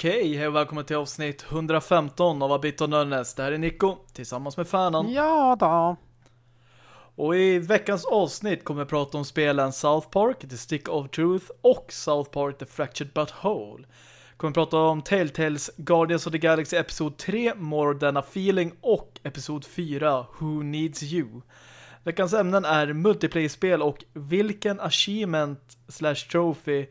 Okej, hej och välkommen till avsnitt 115 av Abit och Nörnes. Det här är Nico, tillsammans med Färnan. Ja då. Och i veckans avsnitt kommer jag prata om spelen South Park, The Stick of Truth och South Park, The Fractured But Whole. Kommer prata om Telltales Guardians of the Galaxy Episod 3, More Than a Feeling och Episod 4, Who Needs You. Veckans ämnen är multiplayer-spel och vilken achievement slash trophy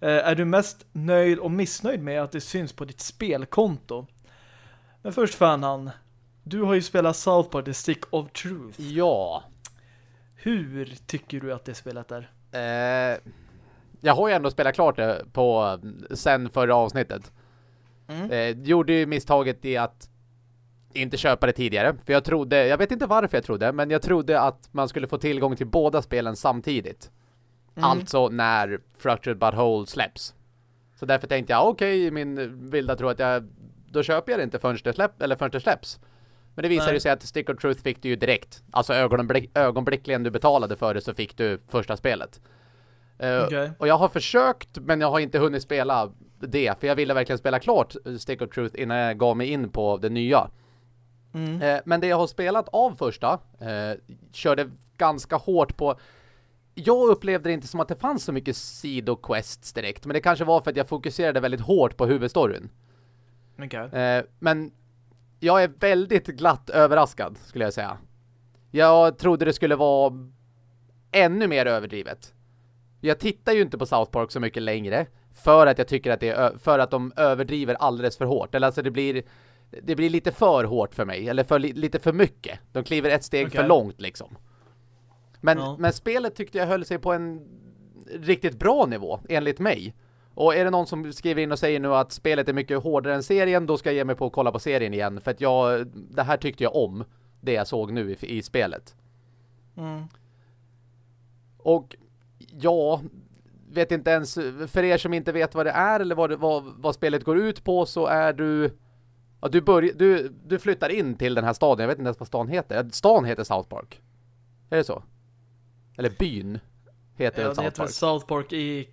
är du mest nöjd och missnöjd med att det syns på ditt spelkonto? Men först Fanhan, du har ju spelat South Park The Stick of Truth. Ja. Hur tycker du att det spelet är? Eh, jag har ju ändå spelat klart det på sen förra avsnittet. Mm. Eh, gjorde ju misstaget i att inte köpa det tidigare. För jag trodde, jag vet inte varför jag trodde, men jag trodde att man skulle få tillgång till båda spelen samtidigt. Mm. Alltså när Fractured But Whole släpps. Så därför tänkte jag, okej, okay, min vilda tro att jag, då köper jag det inte förrän det, släpp, eller förrän det släpps. Men det visade sig att Stick of Truth fick du ju direkt. Alltså ögonblick, ögonblickligen du betalade för det så fick du första spelet. Uh, okay. Och jag har försökt, men jag har inte hunnit spela det. För jag ville verkligen spela klart Stick of Truth innan jag gav mig in på det nya. Mm. Uh, men det jag har spelat av första uh, körde ganska hårt på jag upplevde det inte som att det fanns så mycket sidoquests direkt. Men det kanske var för att jag fokuserade väldigt hårt på huvudstoryn. Okay. Eh, men jag är väldigt glatt överraskad, skulle jag säga. Jag trodde det skulle vara ännu mer överdrivet. Jag tittar ju inte på South Park så mycket längre. För att jag tycker att det är för att de överdriver alldeles för hårt. Eller alltså det blir det blir lite för hårt för mig. Eller för, lite för mycket. De kliver ett steg okay. för långt liksom. Men, ja. men spelet tyckte jag höll sig på en riktigt bra nivå, enligt mig. Och är det någon som skriver in och säger nu att spelet är mycket hårdare än serien, då ska jag ge mig på att kolla på serien igen. För att jag, det här tyckte jag om, det jag såg nu i, i spelet. Mm. Och ja, vet inte ens, för er som inte vet vad det är eller vad, det, vad, vad spelet går ut på så är du, ja, du, börj, du, du flyttar in till den här staden, jag vet inte ens vad stan heter. Stan heter South Park. Är det så? Eller byn heter ja, South heter Park. South Park i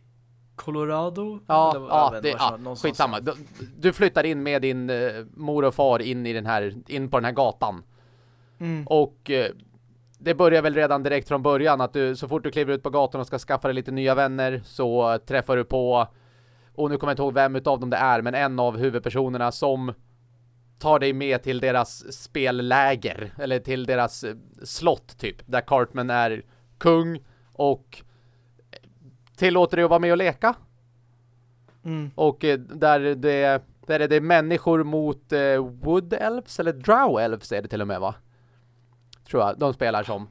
Colorado? Ja, Eller, ja, det, ja skitsamma. Du, du flyttar in med din uh, mor och far in i den här in på den här gatan. Mm. Och uh, det börjar väl redan direkt från början att du så fort du kliver ut på gatan och ska skaffa dig lite nya vänner så uh, träffar du på och nu kommer jag inte ihåg vem utav dem det är men en av huvudpersonerna som tar dig med till deras spelläger eller till deras slott typ där Cartman är kung och tillåter dig att vara med och leka. Mm. Och eh, där det, där är det människor mot eh, Wood Elves eller Drow Elves är det till och med va? Tror jag, de spelar som.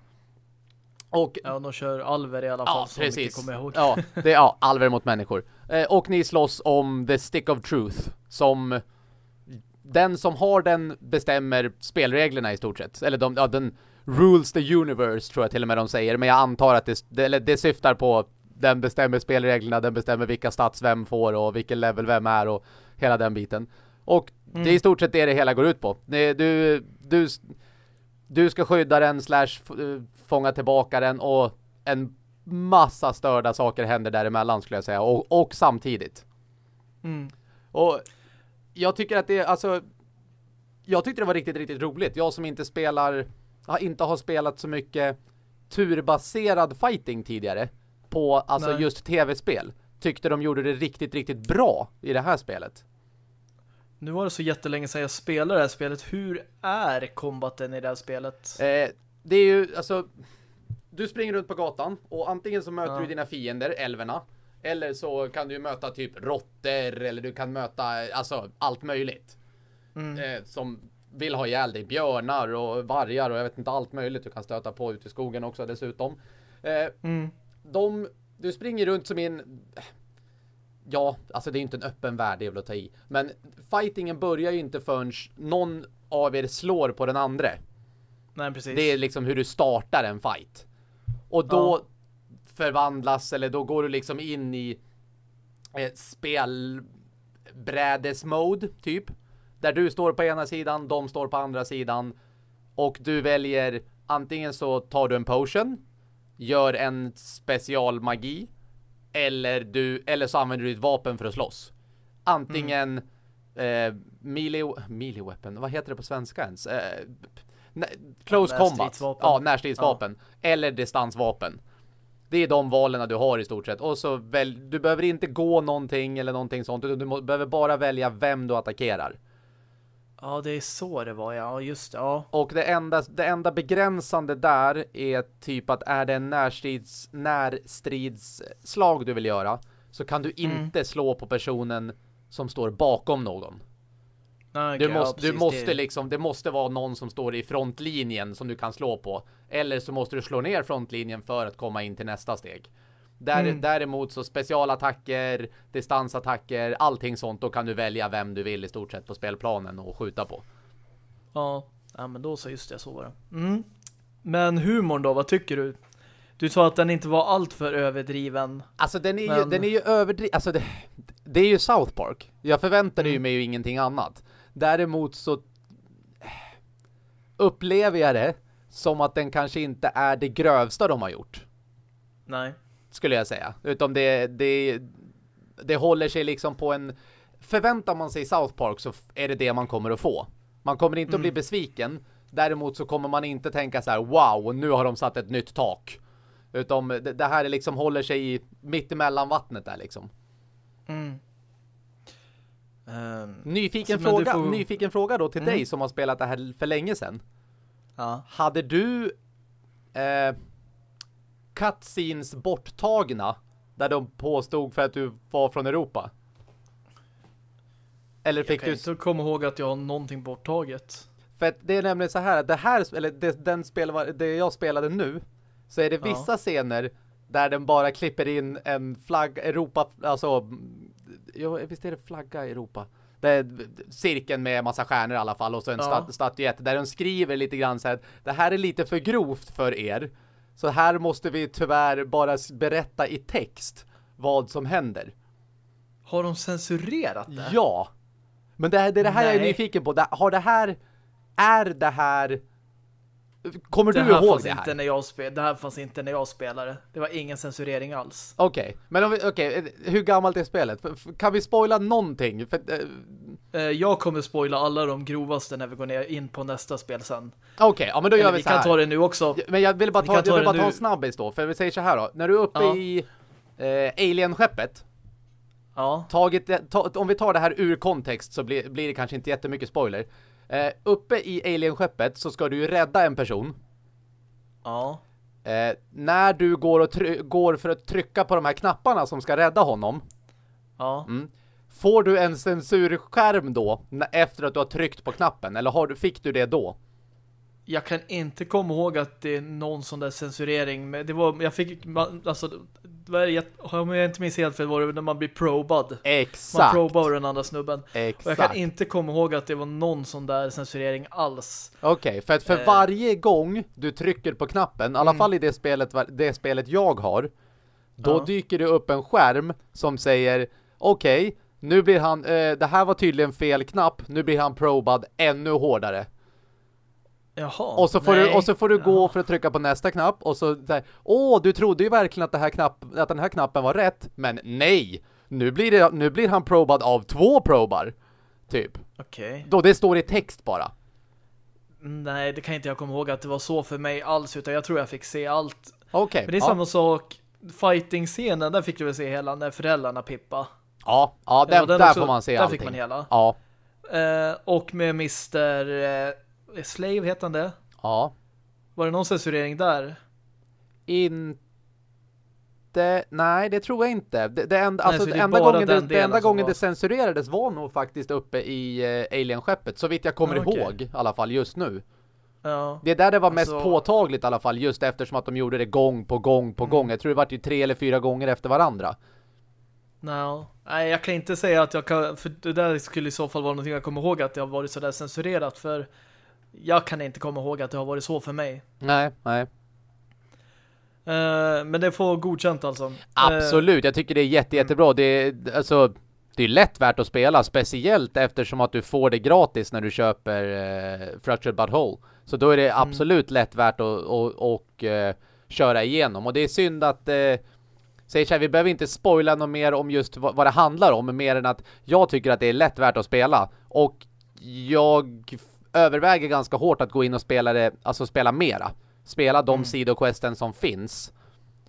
Och, ja, de kör alver i alla fall. Ja, precis. Ja, det är ja, alver mot människor. Eh, och ni slåss om The Stick of Truth. Som den som har den bestämmer spelreglerna i stort sett. Eller de, ja, den rules the universe tror jag till och med de säger. Men jag antar att det, det, det syftar på den bestämmer spelreglerna, den bestämmer vilka stats vem får och vilken level vem är och hela den biten. Och mm. det är i stort sett det det hela går ut på. Du, du, du ska skydda den slash fånga tillbaka den och en massa störda saker händer däremellan skulle jag säga. Och, och samtidigt. Mm. Och jag tycker att det, alltså jag tyckte det var riktigt, riktigt roligt. Jag som inte spelar inte har spelat så mycket turbaserad fighting tidigare på alltså Nej. just tv-spel tyckte de gjorde det riktigt, riktigt bra i det här spelet. Nu var det så jättelänge sedan jag spelade det här spelet. Hur är kombaten i det här spelet? Eh, det är ju, alltså du springer runt på gatan och antingen så möter ja. du dina fiender, älverna, eller så kan du möta typ råttor eller du kan möta alltså allt möjligt. Mm. Eh, som vill ha ihjäl dig. Björnar och vargar och jag vet inte allt möjligt du kan stöta på ute i skogen också dessutom. Eh, mm. de, du springer runt som en... Ja, alltså det är inte en öppen värld, det är väl att ta i. Men fightingen börjar ju inte förrän någon av er slår på den andra. Nej, precis. Det är liksom hur du startar en fight. Och då ja. förvandlas, eller då går du liksom in i eh, spelbrädesmode, typ. Där du står på ena sidan, de står på andra sidan. Och du väljer, antingen så tar du en potion, gör en specialmagi. Eller, du, eller så använder du ditt vapen för att slåss. Antingen mm. eh, melee, melee weapon, vad heter det på svenska ens? Eh, close ja, combat. Ja, närstridsvapen. Ja. Eller distansvapen. Det är de valen du har i stort sett. Och så väl, du behöver inte gå någonting eller någonting sånt. Du behöver bara välja vem du attackerar. Ja, det är så det var, ja. Just det, ja. Och det enda, det enda begränsande där är typ att är det en närstrids, närstridsslag du vill göra så kan du mm. inte slå på personen som står bakom någon. Okay, du måste, ja, du måste det. liksom, det måste vara någon som står i frontlinjen som du kan slå på. Eller så måste du slå ner frontlinjen för att komma in till nästa steg. Där, mm. Däremot så specialattacker, distansattacker, allting sånt, då kan du välja vem du vill i stort sett på spelplanen och skjuta på. Ja, ja men då så just det, så var det. Mm. Men humorn då, vad tycker du? Du sa att den inte var allt för överdriven. Alltså den är men... ju, den är ju överdriven, alltså det, det, är ju South Park. Jag förväntade mm. mig ju ingenting annat. Däremot så upplever jag det som att den kanske inte är det grövsta de har gjort. Nej. Skulle jag säga. Utom det, det, det håller sig liksom på en... Förväntar man sig South Park så är det det man kommer att få. Man kommer inte mm. att bli mm. besviken. Däremot så kommer man inte tänka så här, wow, nu har de satt ett nytt tak. Utom det, det här är liksom håller sig i, mitt emellan vattnet där liksom. Mm. Um, nyfiken, fråga, får... nyfiken fråga då till mm. dig som har spelat det här för länge sedan. Ja. Hade du eh, cutscenes borttagna där de påstod för att du var från Europa? Eller fick jag kan du... inte komma ihåg att jag har någonting borttaget. För att det är nämligen så här, det här, eller det, den spel, det jag spelade nu, så är det vissa ja. scener där den bara klipper in en flagg, Europa, alltså jo, visst är det flagga i Europa? Det är cirkeln med massa stjärnor i alla fall och så en ja. statyett där de skriver lite grann så här, det här är lite för grovt för er. Så här måste vi tyvärr bara berätta i text vad som händer. Har de censurerat det? Ja. Men det, det är det här Nej. jag är nyfiken på. har det här är det här Kommer det du ihåg det här? Inte när jag spel det här fanns inte när jag spelade. Det var ingen censurering alls. Okej, okay. men om vi, okay. hur gammalt är spelet? Kan vi spoila någonting? För, uh... Jag kommer spoila alla de grovaste när vi går ner in på nästa spel sen. Okej, okay, ja men då gör Eller vi så här. vi kan ta det nu också. Men jag vill bara ta, jag vill bara ta en snabbis då. För vi säger så här då. När du är uppe ja. i eh, Alien-skeppet Ja. Tagit, ta, om vi tar det här ur kontext så blir, blir det kanske inte jättemycket spoiler. Eh, uppe i alien-skeppet så ska du ju rädda en person. Ja. Eh, när du går, och går för att trycka på de här knapparna som ska rädda honom. Ja. Mm, får du en censurskärm då efter att du har tryckt på knappen? Eller har du, fick du det då? jag kan inte komma ihåg att det är någon sån där censurering. Men det var, jag fick, alltså, jag, om jag inte minns helt fel var det när man blir probad. Exakt. Man probar den andra snubben. Exakt. Och jag kan inte komma ihåg att det var någon sån där censurering alls. Okej, okay, för att för eh. varje gång du trycker på knappen, i alla mm. fall i det spelet, det spelet jag har, då ja. dyker det upp en skärm som säger okej, okay, nu blir han, eh, det här var tydligen fel knapp, nu blir han probad ännu hårdare. Jaha, och så får nej. du och så får du gå för att trycka på nästa knapp och så där, åh, du trodde ju verkligen att, det här knapp, att den här knappen var rätt, men nej. Nu blir det nu blir han probad av två probar. Typ. Okej. Okay. Då det står i text bara. Nej, det kan inte jag komma ihåg att det var så för mig alls utan jag tror jag fick se allt. Okej. Okay, men det är ja. samma sak fighting-scenen, där fick du väl se hela när föräldrarna pippa. Ja, ja, den, den där också, får man se där allting. fick man hela. Ja. Eh, och med Mr. Eh, Slave heter han det? Ja. Var det någon censurering där? Inte nej, det tror jag inte. Det, det, enda, nej, alltså, det enda gången, det, det enda gången var... det censurerades var nog faktiskt uppe i uh, Alien-skeppet. Så vitt jag kommer ja, okay. ihåg i alla fall just nu. Ja. Det är där det var mest alltså... påtagligt i alla fall. Just eftersom att de gjorde det gång på gång på mm. gång. Jag tror det var ju tre eller fyra gånger efter varandra. No. Nej, jag kan inte säga att jag kan... För det där skulle i så fall vara någonting jag kommer ihåg att det har varit sådär censurerat. För jag kan inte komma ihåg att det har varit så för mig. Nej, nej. Uh, men det får godkänt alltså. Absolut, jag tycker det är jätte, jättebra. Det är, alltså, det är lätt värt att spela, speciellt eftersom att du får det gratis när du köper uh, Fractured But Whole. Så då är det mm. absolut lätt värt att och, och, uh, köra igenom. Och det är synd att uh, säger så här, vi behöver inte spoila något mer om just vad, vad det handlar om, mer än att jag tycker att det är lätt värt att spela. Och jag överväger ganska hårt att gå in och spela det, alltså spela mera. Spela de mm. sidoquesten som finns.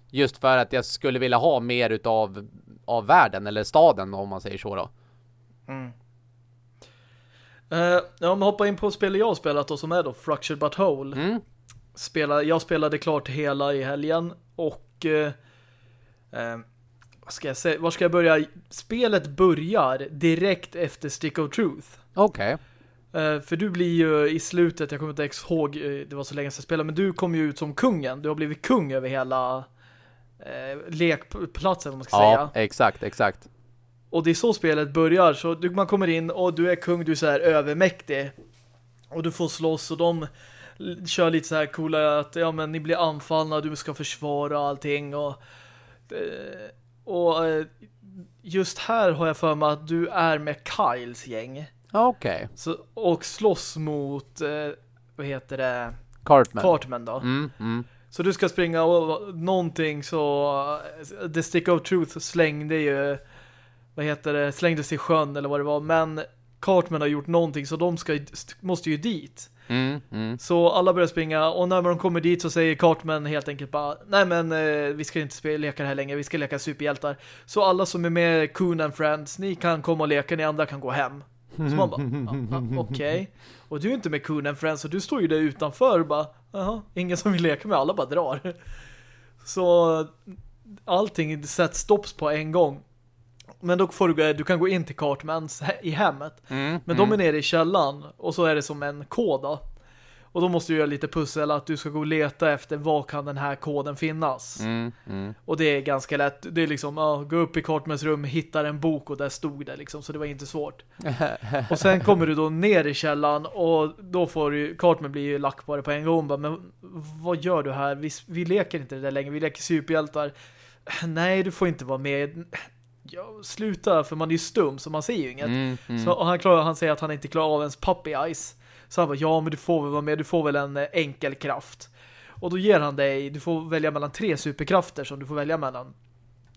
Just för att jag skulle vilja ha mer utav av världen, eller staden om man säger så då. Mm. Uh, om hoppa in på spel jag har spelat då som är då Fractured But Whole. Mm. Spela, jag spelade klart hela i helgen och uh, uh, vad ska jag säga? Var ska jag börja? Spelet börjar direkt efter Stick of Truth. Okej. Okay. för du blir ju i slutet, jag kommer inte ihåg, det var så länge sedan jag spelade, men du kom ju ut som kungen. Du har blivit kung över hela lekplatsen, om man ska ja, säga. Ja, exakt, exakt. Och det är så spelet börjar. Så du, man kommer in och du är kung, du är så här övermäktig. Och du får slåss och de kör lite så här coola att ja men ni blir anfallna, du ska försvara allting och eh, och eh, just här har jag för mig att du är med Kyles gäng. Okej. Okay. Och slåss mot eh, vad heter det? Cartman. Cartman då. Mm, mm. Så du ska springa och någonting så The Stick of Truth slängde ju vad heter det, slängdes i sjön eller vad det var. Men Cartman har gjort någonting så de ska, måste ju dit. Mm, mm. Så alla börjar springa och när de kommer dit så säger Cartman helt enkelt bara nej men eh, vi ska inte spela, leka det här längre, vi ska leka superhjältar. Så alla som är med Coon and Friends, ni kan komma och leka, ni andra kan gå hem. Så man bara, ah, ah, okej. Okay. Och du är inte med Coon and Friends och du står ju där utanför och bara, jaha, ingen som vill leka med, alla bara drar. Så allting sätts stopps på en gång. Men då får du, du kan gå in till Cartmans i hemmet. Mm, men mm. de är nere i källan och så är det som en kod då. Och då måste du göra lite pussel att du ska gå och leta efter vad kan den här koden finnas. Mm, mm. och det är ganska lätt. Det är liksom, ja, gå upp i Cartmans rum, hittar en bok och där stod det liksom. Så det var inte svårt. och sen kommer du då ner i källan och då får du, Cartman blir ju lack på det på en gång. Bara, men vad gör du här? Vi, vi leker inte det där längre, vi leker superhjältar. Nej, du får inte vara med ja, sluta för man är ju stum så man ser ju inget. Mm, mm. Så han, klarar, han säger att han inte klarar av ens puppy eyes. Så han bara, ja men du får väl vara med, du får väl en eh, enkel kraft. Och då ger han dig, du får välja mellan tre superkrafter som du får välja mellan.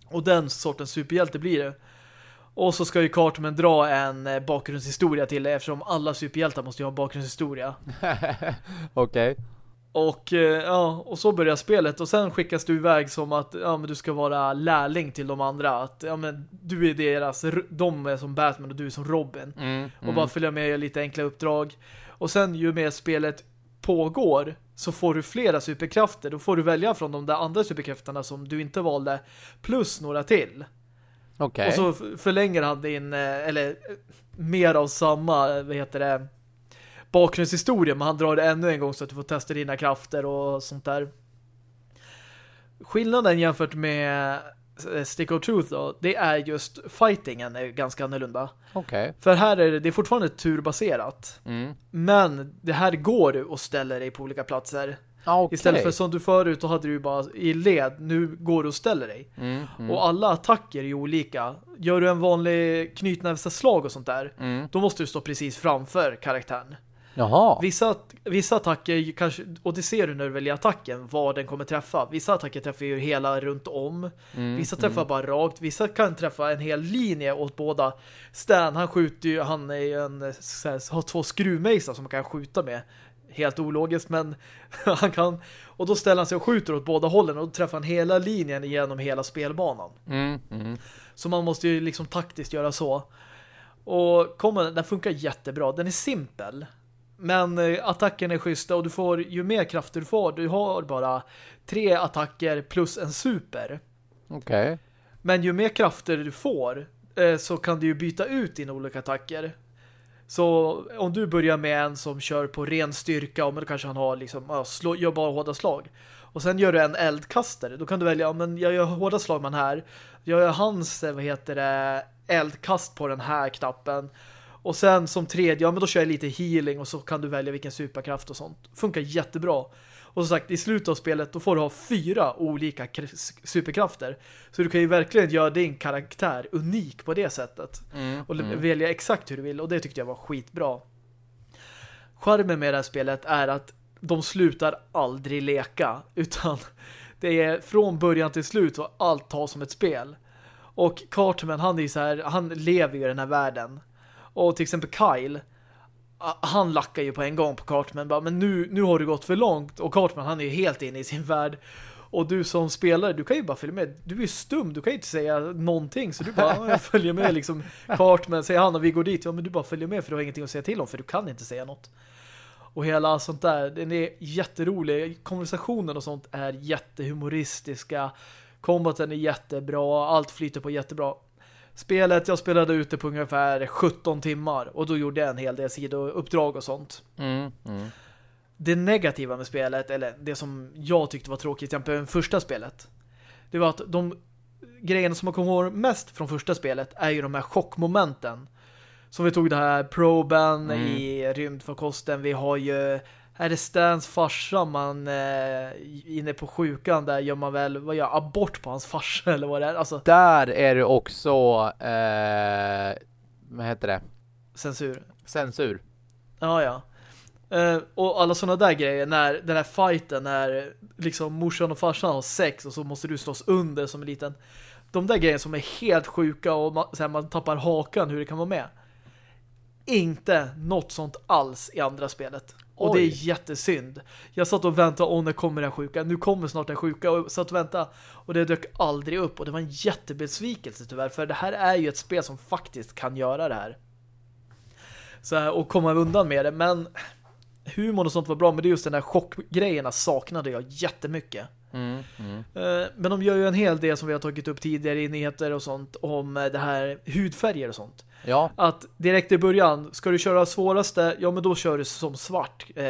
Och den sortens superhjälte blir det. Och så ska ju Cartman dra en eh, bakgrundshistoria till det eftersom alla superhjältar måste ju ha en bakgrundshistoria. Okej. Okay. Och eh, ja, och så börjar spelet och sen skickas du iväg som att ja, men du ska vara lärling till de andra att ja, men du är deras de är som Batman och du är som Robin. Mm, och bara följa med och lite enkla uppdrag. Och sen ju mer spelet pågår så får du flera superkrafter. Då får du välja från de där andra superkrafterna som du inte valde plus några till. Okay. Och så förlänger han din eh, eller mer av samma, vad heter det bakgrundshistoria men han drar det ännu en gång så att du får testa dina krafter och sånt där. Skillnaden jämfört med eh, Stick of Truth då, det är just fightingen är ganska annorlunda. Okay. För här är det, det är fortfarande turbaserat. Mm. Men det här går du och ställer dig på olika platser. Okay. Istället för som du förut, då hade du bara i led, nu går du och ställer dig. Mm, mm. Och alla attacker är olika. Gör du en vanlig knytnävsslag och sånt där, mm. då måste du stå precis framför karaktären. Jaha. Vissa, vissa attacker, kanske, och det ser du när du väljer attacken, vad den kommer träffa. Vissa attacker träffar ju hela runt om. Mm, vissa träffar mm. bara rakt. Vissa kan träffa en hel linje åt båda. Stan, han skjuter ju, han är en, här, har två skruvmejsar som man kan skjuta med. Helt ologiskt, men han kan. Och då ställer han sig och skjuter åt båda hållen och då träffar han hela linjen genom hela spelbanan. Mm, mm. så man måste ju liksom taktiskt göra så. Och kommer, den funkar jättebra. Den är simpel. Men eh, attacken är schyssta och du får ju mer krafter du får. Du har bara tre attacker plus en super. Okej. Okay. Men ju mer krafter du får eh, så kan du ju byta ut dina olika attacker. Så om du börjar med en som kör på ren styrka, och då kanske han har liksom, slå, gör bara hårda slag. Och sen gör du en eldkastare. Då kan du välja, ja, men jag gör hårda slag med den här. Jag gör hans, eh, vad heter det, eldkast på den här knappen. Och sen som tredje, ja men då kör jag lite healing och så kan du välja vilken superkraft och sånt. Funkar jättebra. Och som sagt, i slutet av spelet då får du ha fyra olika superkrafter. Så du kan ju verkligen göra din karaktär unik på det sättet. Mm, och mm. välja exakt hur du vill. Och det tyckte jag var skitbra. Charmen med det här spelet är att de slutar aldrig leka. Utan det är från början till slut och allt tas som ett spel. Och Cartman, han är så här, han lever ju i den här världen. Och till exempel Kyle, han lackar ju på en gång på Cartman. Bara, men nu, nu har du gått för långt. Och Cartman, han är ju helt inne i sin värld. Och du som spelare, du kan ju bara följa med. Du är ju stum, du kan ju inte säga någonting. Så du bara följer med liksom Cartman. Säger han och vi går dit. Ja, men du bara följer med för du har ingenting att säga till om. För du kan inte säga något. Och hela sånt där, den är jätterolig. Konversationen och sånt är jättehumoristiska. Kombaten är jättebra. Allt flyter på jättebra. Spelet, jag spelade ute på ungefär 17 timmar. Och då gjorde jag en hel del sidouppdrag och sånt. Mm, mm. Det negativa med spelet, eller det som jag tyckte var tråkigt, till exempel första spelet. Det var att de grejerna som man kommer ihåg mest från första spelet är ju de här chockmomenten. Som vi tog det här proben mm. i rymdfarkosten. Vi har ju är det Stans farsa man eh, inne på sjukan där gör man väl, vad gör, abort på hans farsa eller vad det är? Alltså, där är det också eh, vad heter det? Censur. Censur. Ja, ja. Eh, och alla sådana där grejer, när den här fighten, när liksom morsan och farsan har sex och så måste du slås under som en liten de där grejerna som är helt sjuka och man, här, man tappar hakan hur det kan vara med. Inte något sånt alls i andra spelet. Och Oj. det är jättesynd. Jag satt och väntade, om när kommer den sjuka? Nu kommer snart den sjuka. Och satt och väntade. Och det dök aldrig upp. Och det var en jättebesvikelse tyvärr. För det här är ju ett spel som faktiskt kan göra det här. Så här, och komma undan med det. Men humor och sånt var bra. Men det är just den där chockgrejerna saknade jag jättemycket. Mm, mm. Eh, men de gör ju en hel del som vi har tagit upp tidigare i nyheter och sånt om det här hudfärger och sånt. Ja. Att direkt i början, ska du köra svåraste, ja men då kör du som svart eh,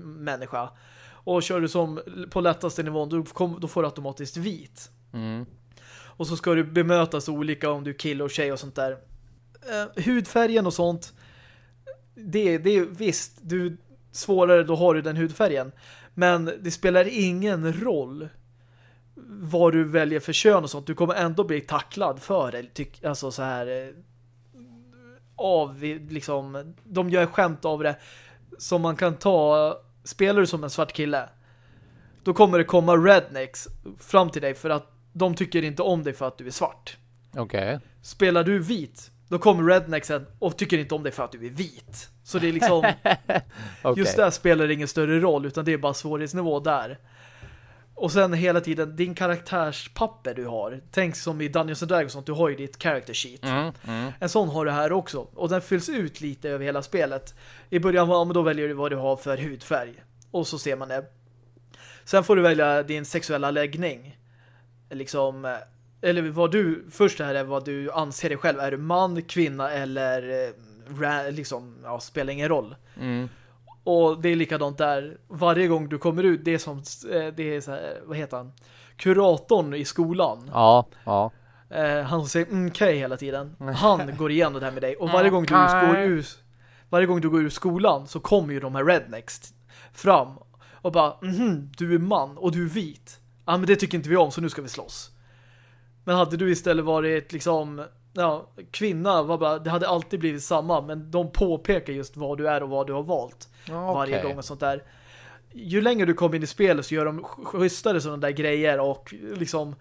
människa. Och kör du som på lättaste nivån, då, kom, då får du automatiskt vit. Mm. Och så ska du bemötas olika om du är kille och tjej och sånt där. Eh, hudfärgen och sånt, det, det är visst, du svårare, då har du den hudfärgen. Men det spelar ingen roll vad du väljer för kön och sånt. Du kommer ändå bli tacklad för det. Alltså så här eh, av liksom, de gör skämt av det som man kan ta spelar du som en svart kille då kommer det komma rednecks fram till dig för att de tycker inte om dig för att du är svart. Okay. Spelar du vit då kommer rednecksen och tycker inte om dig för att du är vit. Så det är liksom okay. just där spelar det ingen större roll utan det är bara svårighetsnivå där. Och sen hela tiden, din karaktärspapper du har. Tänk som i Dungeons and Dragons, du har ju ditt character sheet. Mm, mm. En sån har du här också. Och den fylls ut lite över hela spelet. I början, ja, men då väljer du vad du har för hudfärg. Och så ser man det. Sen får du välja din sexuella läggning. Liksom, eller vad du, först här är vad du anser dig själv. Är du man, kvinna eller eh, liksom, ja, spelar ingen roll. Mm. Och det är likadant där. Varje gång du kommer ut, det är som eh, det är så här, vad heter han? Kuratorn i skolan. Ja, ja. Eh, han säger mm, okej okay hela tiden. Han går igenom det här med dig. Och varje gång du går ur varje gång du går ur skolan så kommer ju de här rednecks fram och bara, mm, du är man och du är vit. Ja, men det tycker inte vi om så nu ska vi slåss. Men hade du istället varit liksom ja, kvinna var bara, det hade alltid blivit samma men de påpekar just vad du är och vad du har valt okay. varje gång och sånt där. Ju längre du kommer in i spelet så gör de schysstare sådana där grejer och liksom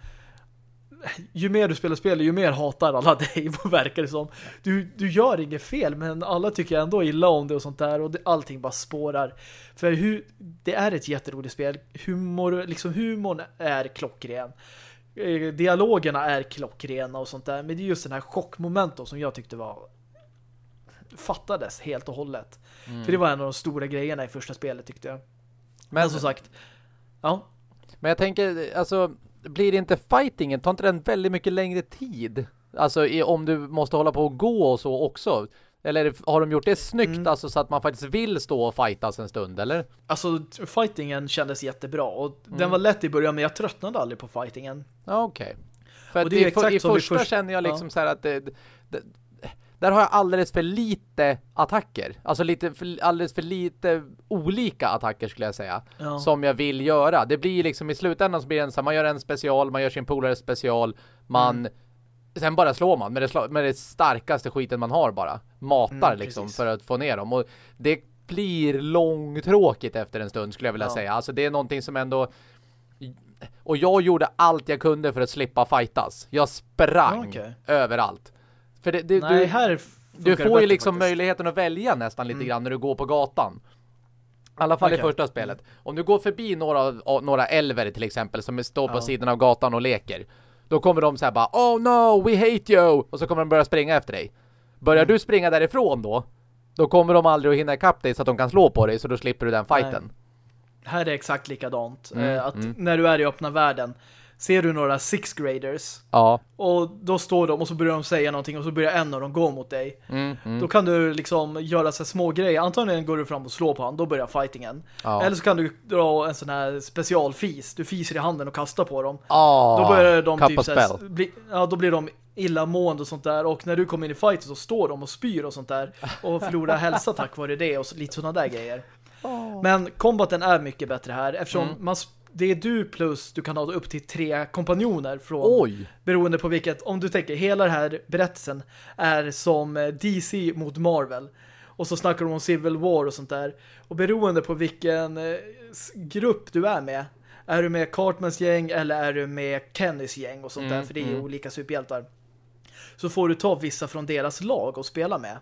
ju mer du spelar spel ju mer hatar alla dig verkar det som. Du, du gör inget fel men alla tycker ändå illa om det och sånt där och det, allting bara spårar. För hur, det är ett jätteroligt spel. Humor, liksom humorn är klockren. Eh, dialogerna är klockrena och sånt där. Men det är just den här chockmomenten som jag tyckte var fattades helt och hållet. Mm. För det var en av de stora grejerna i första spelet tyckte jag. Men, Men som sagt, ja. Men jag tänker, alltså blir det inte fightingen, tar inte den väldigt mycket längre tid? Alltså om du måste hålla på och gå och så också. Eller har de gjort det snyggt mm. alltså, så att man faktiskt vill stå och fightas en stund, eller? Alltså, fightingen kändes jättebra. Och mm. den var lätt i början, men jag tröttnade aldrig på fightingen. Okej. Okay. För det är exakt i, i första först... känner jag liksom ja. så här att det, det, där har jag alldeles för lite attacker. Alltså lite för, alldeles för lite olika attacker skulle jag säga. Ja. Som jag vill göra. Det blir liksom i slutändan så blir det en, man gör en special, man gör sin polare special, man mm sen bara slår man med det, med det starkaste skiten man har bara. Matar mm, liksom för att få ner dem. Och det blir långtråkigt efter en stund skulle jag vilja ja. säga. Alltså det är någonting som ändå... Och jag gjorde allt jag kunde för att slippa fightas. Jag sprang Okay. överallt. För det, det, Nej, du, här du får ju liksom faktiskt. möjligheten att välja nästan lite Mm. grann när du går på gatan. I alla fall i Okej. första spelet. Om du går förbi några, några älver till exempel som står på Ja. sidan av gatan och leker. Då kommer de så här bara Oh no, we hate you! Och så kommer de börja springa efter dig. Börjar Mm. du springa därifrån då? Då kommer de aldrig att hinna ikapp dig så att de kan slå på dig så då slipper du den fighten. Här är det exakt likadant. Mm, Eh, att mm. när du är i öppna världen ser du några six graders Ja. och då står de och så börjar de säga någonting och så börjar en av dem gå mot dig. Mm, mm. Då kan du liksom göra så små grejer. Antagligen går du fram och slår på han, då börjar fightingen. Ja. Eller så kan du dra en sån här specialfis. Du fiser i handen och kastar på dem. Ah, Då börjar de typ of så här, spell. bli, ja, då blir de illamående och sånt där. Och när du kommer in i fighten så står de och spyr och sånt där. Och förlorar hälsa tack vare det och lite sådana där grejer. Men kombaten är mycket bättre här eftersom Mm. man, det är du plus du kan ha upp till tre kompanjoner från Oj! beroende på vilket, om du tänker hela den här berättelsen är som eh, DC mot Marvel. Och så snackar de om Civil War och sånt där. Och beroende på vilken eh, grupp du är med. Är du med Cartmans gäng eller är du med Kennys gäng och sånt Mm, där, för det är ju mm. olika superhjältar. Så får du ta vissa från deras lag och spela med.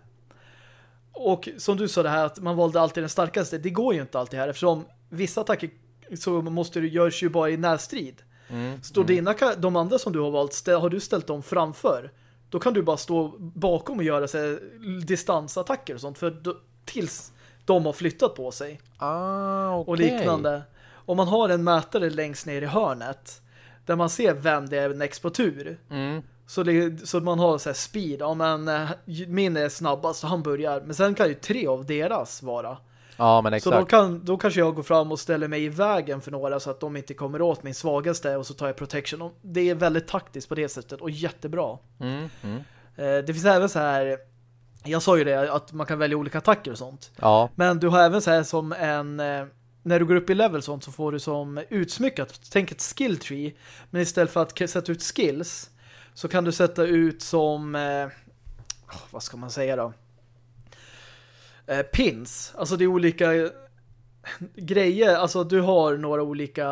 Och som du sa det här att man valde alltid den starkaste, det går ju inte alltid här eftersom vissa attacker så måste du görs ju bara i närstrid. Mm, Står dina, ka- de andra som du har valt, har du ställt dem framför? Då kan du bara stå bakom och göra så distansattacker och sånt för då, tills de har flyttat på sig Ah, okej. och liknande. Om man har en mätare längst ner i hörnet där man ser vem det är next på tur Mm. så, det, så man har så här speed, ja men eh, min är snabbast så han börjar, men sen kan ju tre av deras vara. Ja, men Så då, exakt. kan, då kanske jag går fram och ställer mig i vägen för några så att de inte kommer åt min svagaste och så tar jag protection. Det är väldigt taktiskt på det sättet och jättebra. Mm, mm. Eh, det finns även så här, jag sa ju det att man kan välja olika attacker och sånt. Ja. Men du har även så här som en, eh, när du går upp i level sånt så får du som utsmyckat, tänk ett skill tree, men istället för att sätta ut skills så kan du sätta ut som, eh, vad ska man säga då? Eh, pins, alltså det är olika eh, grejer, alltså du har några olika,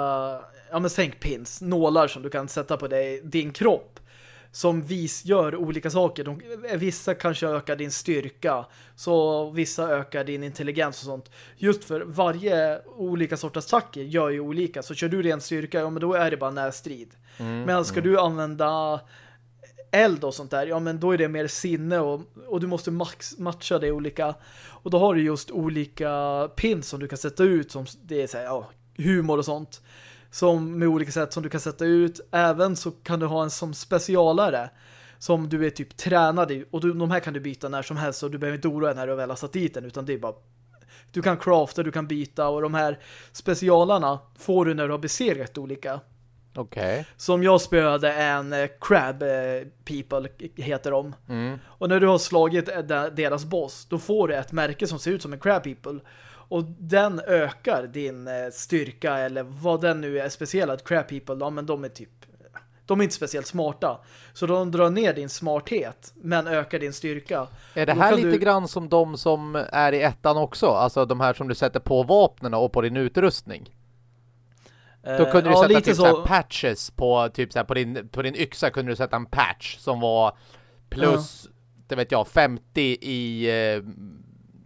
ja men tänk pins, nålar som du kan sätta på dig, din kropp som vis gör olika saker. De, vissa kanske ökar din styrka, så vissa ökar din intelligens och sånt. Just för varje olika sorters attacker gör ju olika. Så kör du ren styrka, ja men då är det bara närstrid. Mm, Men ska du använda eld och sånt där, ja men då är det mer sinne och, och du måste max, matcha det olika. Och då har du just olika pins som du kan sätta ut som det är så här, ja, humor och sånt. Som med olika sätt som du kan sätta ut. Även så kan du ha en som specialare som du är typ tränad i. Och du, de här kan du byta när som helst och du behöver inte oroa dig när du väl har satt dit den utan det är bara du kan crafta, du kan byta och de här specialarna får du när du har besegrat olika. Okej. Som jag spöade en eh, crab eh, people heter de. Mm. Och när du har slagit eh, de- deras boss, då får du ett märke som ser ut som en crab people. Och den ökar din styrka eller vad den nu är speciell. Crab people, ja men de är typ de är inte speciellt smarta. Så de drar ner din smarthet men ökar din styrka. Är det här lite du- grann som de som är i ettan också? Alltså de här som du sätter på vapnen och på din utrustning? Då kunde du Eh, ja, sätta lite typ så. patches på typ så på din på din yxa kunde du sätta en patch som var plus det vet jag 50 i eh,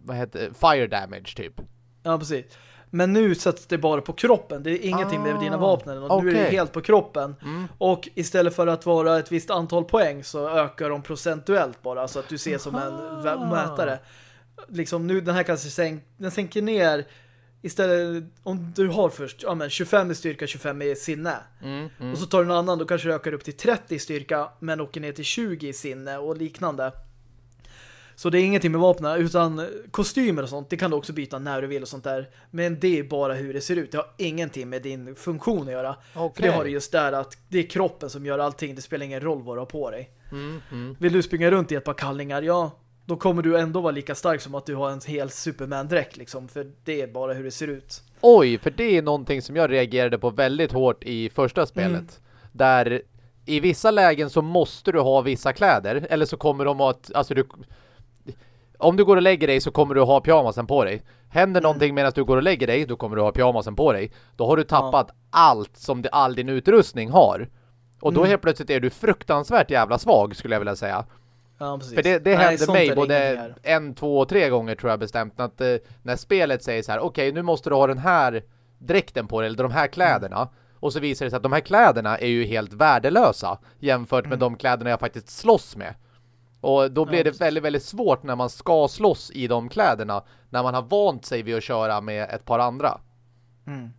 vad heter fire damage typ. Ja, precis. Men nu sätts det bara på kroppen. Det är ingenting med Ah, dina vapen. Och Nu är det helt på kroppen. Mm. Och istället för att vara ett visst antal poäng så ökar de procentuellt bara. Så att du ser som en mätare. Liksom nu, den här kanske sänk, den sänker ner istället om du har först ja, men 25 i styrka, 25 i sinne. Mm, mm. Och så tar du en annan, då kanske du ökar upp till 30 i styrka men åker ner till 20 i sinne och liknande. Så det är ingenting med vapnen utan kostymer och sånt, det kan du också byta när du vill och sånt där. Men det är bara hur det ser ut. Det har ingenting med din funktion att göra. För det har du just där att det är kroppen som gör allting. Det spelar ingen roll vad du har på dig. Mm, mm. Vill du springa runt i ett par kallingar, ja, då kommer du ändå vara lika stark som att du har en hel Superman-dräkt liksom. För det är bara hur det ser ut. Oj, för det är någonting som jag reagerade på väldigt hårt i första spelet. Mm. Där i vissa lägen så måste du ha vissa kläder. Eller så kommer de att, alltså du... om du går och lägger dig så kommer du ha pyjamasen på dig. Händer mm. någonting medan du går och lägger dig, då kommer du ha pyjamasen på dig. Då har du tappat ja. allt som all din utrustning har. Och då mm. helt plötsligt är du fruktansvärt jävla svag skulle jag vilja säga. Ja, precis. För det, det Nej, hände mig både en, två och tre gånger tror jag bestämt. Att eh, när spelet säger så här, okej okay, nu måste du ha den här dräkten på dig, eller de här kläderna. Mm. Och så visar det sig att de här kläderna är ju helt värdelösa jämfört med mm. de kläderna jag faktiskt slåss med. Och då blir ja, det väldigt, väldigt svårt när man ska slåss i de kläderna när man har vant sig vid att köra med ett par andra. Mm.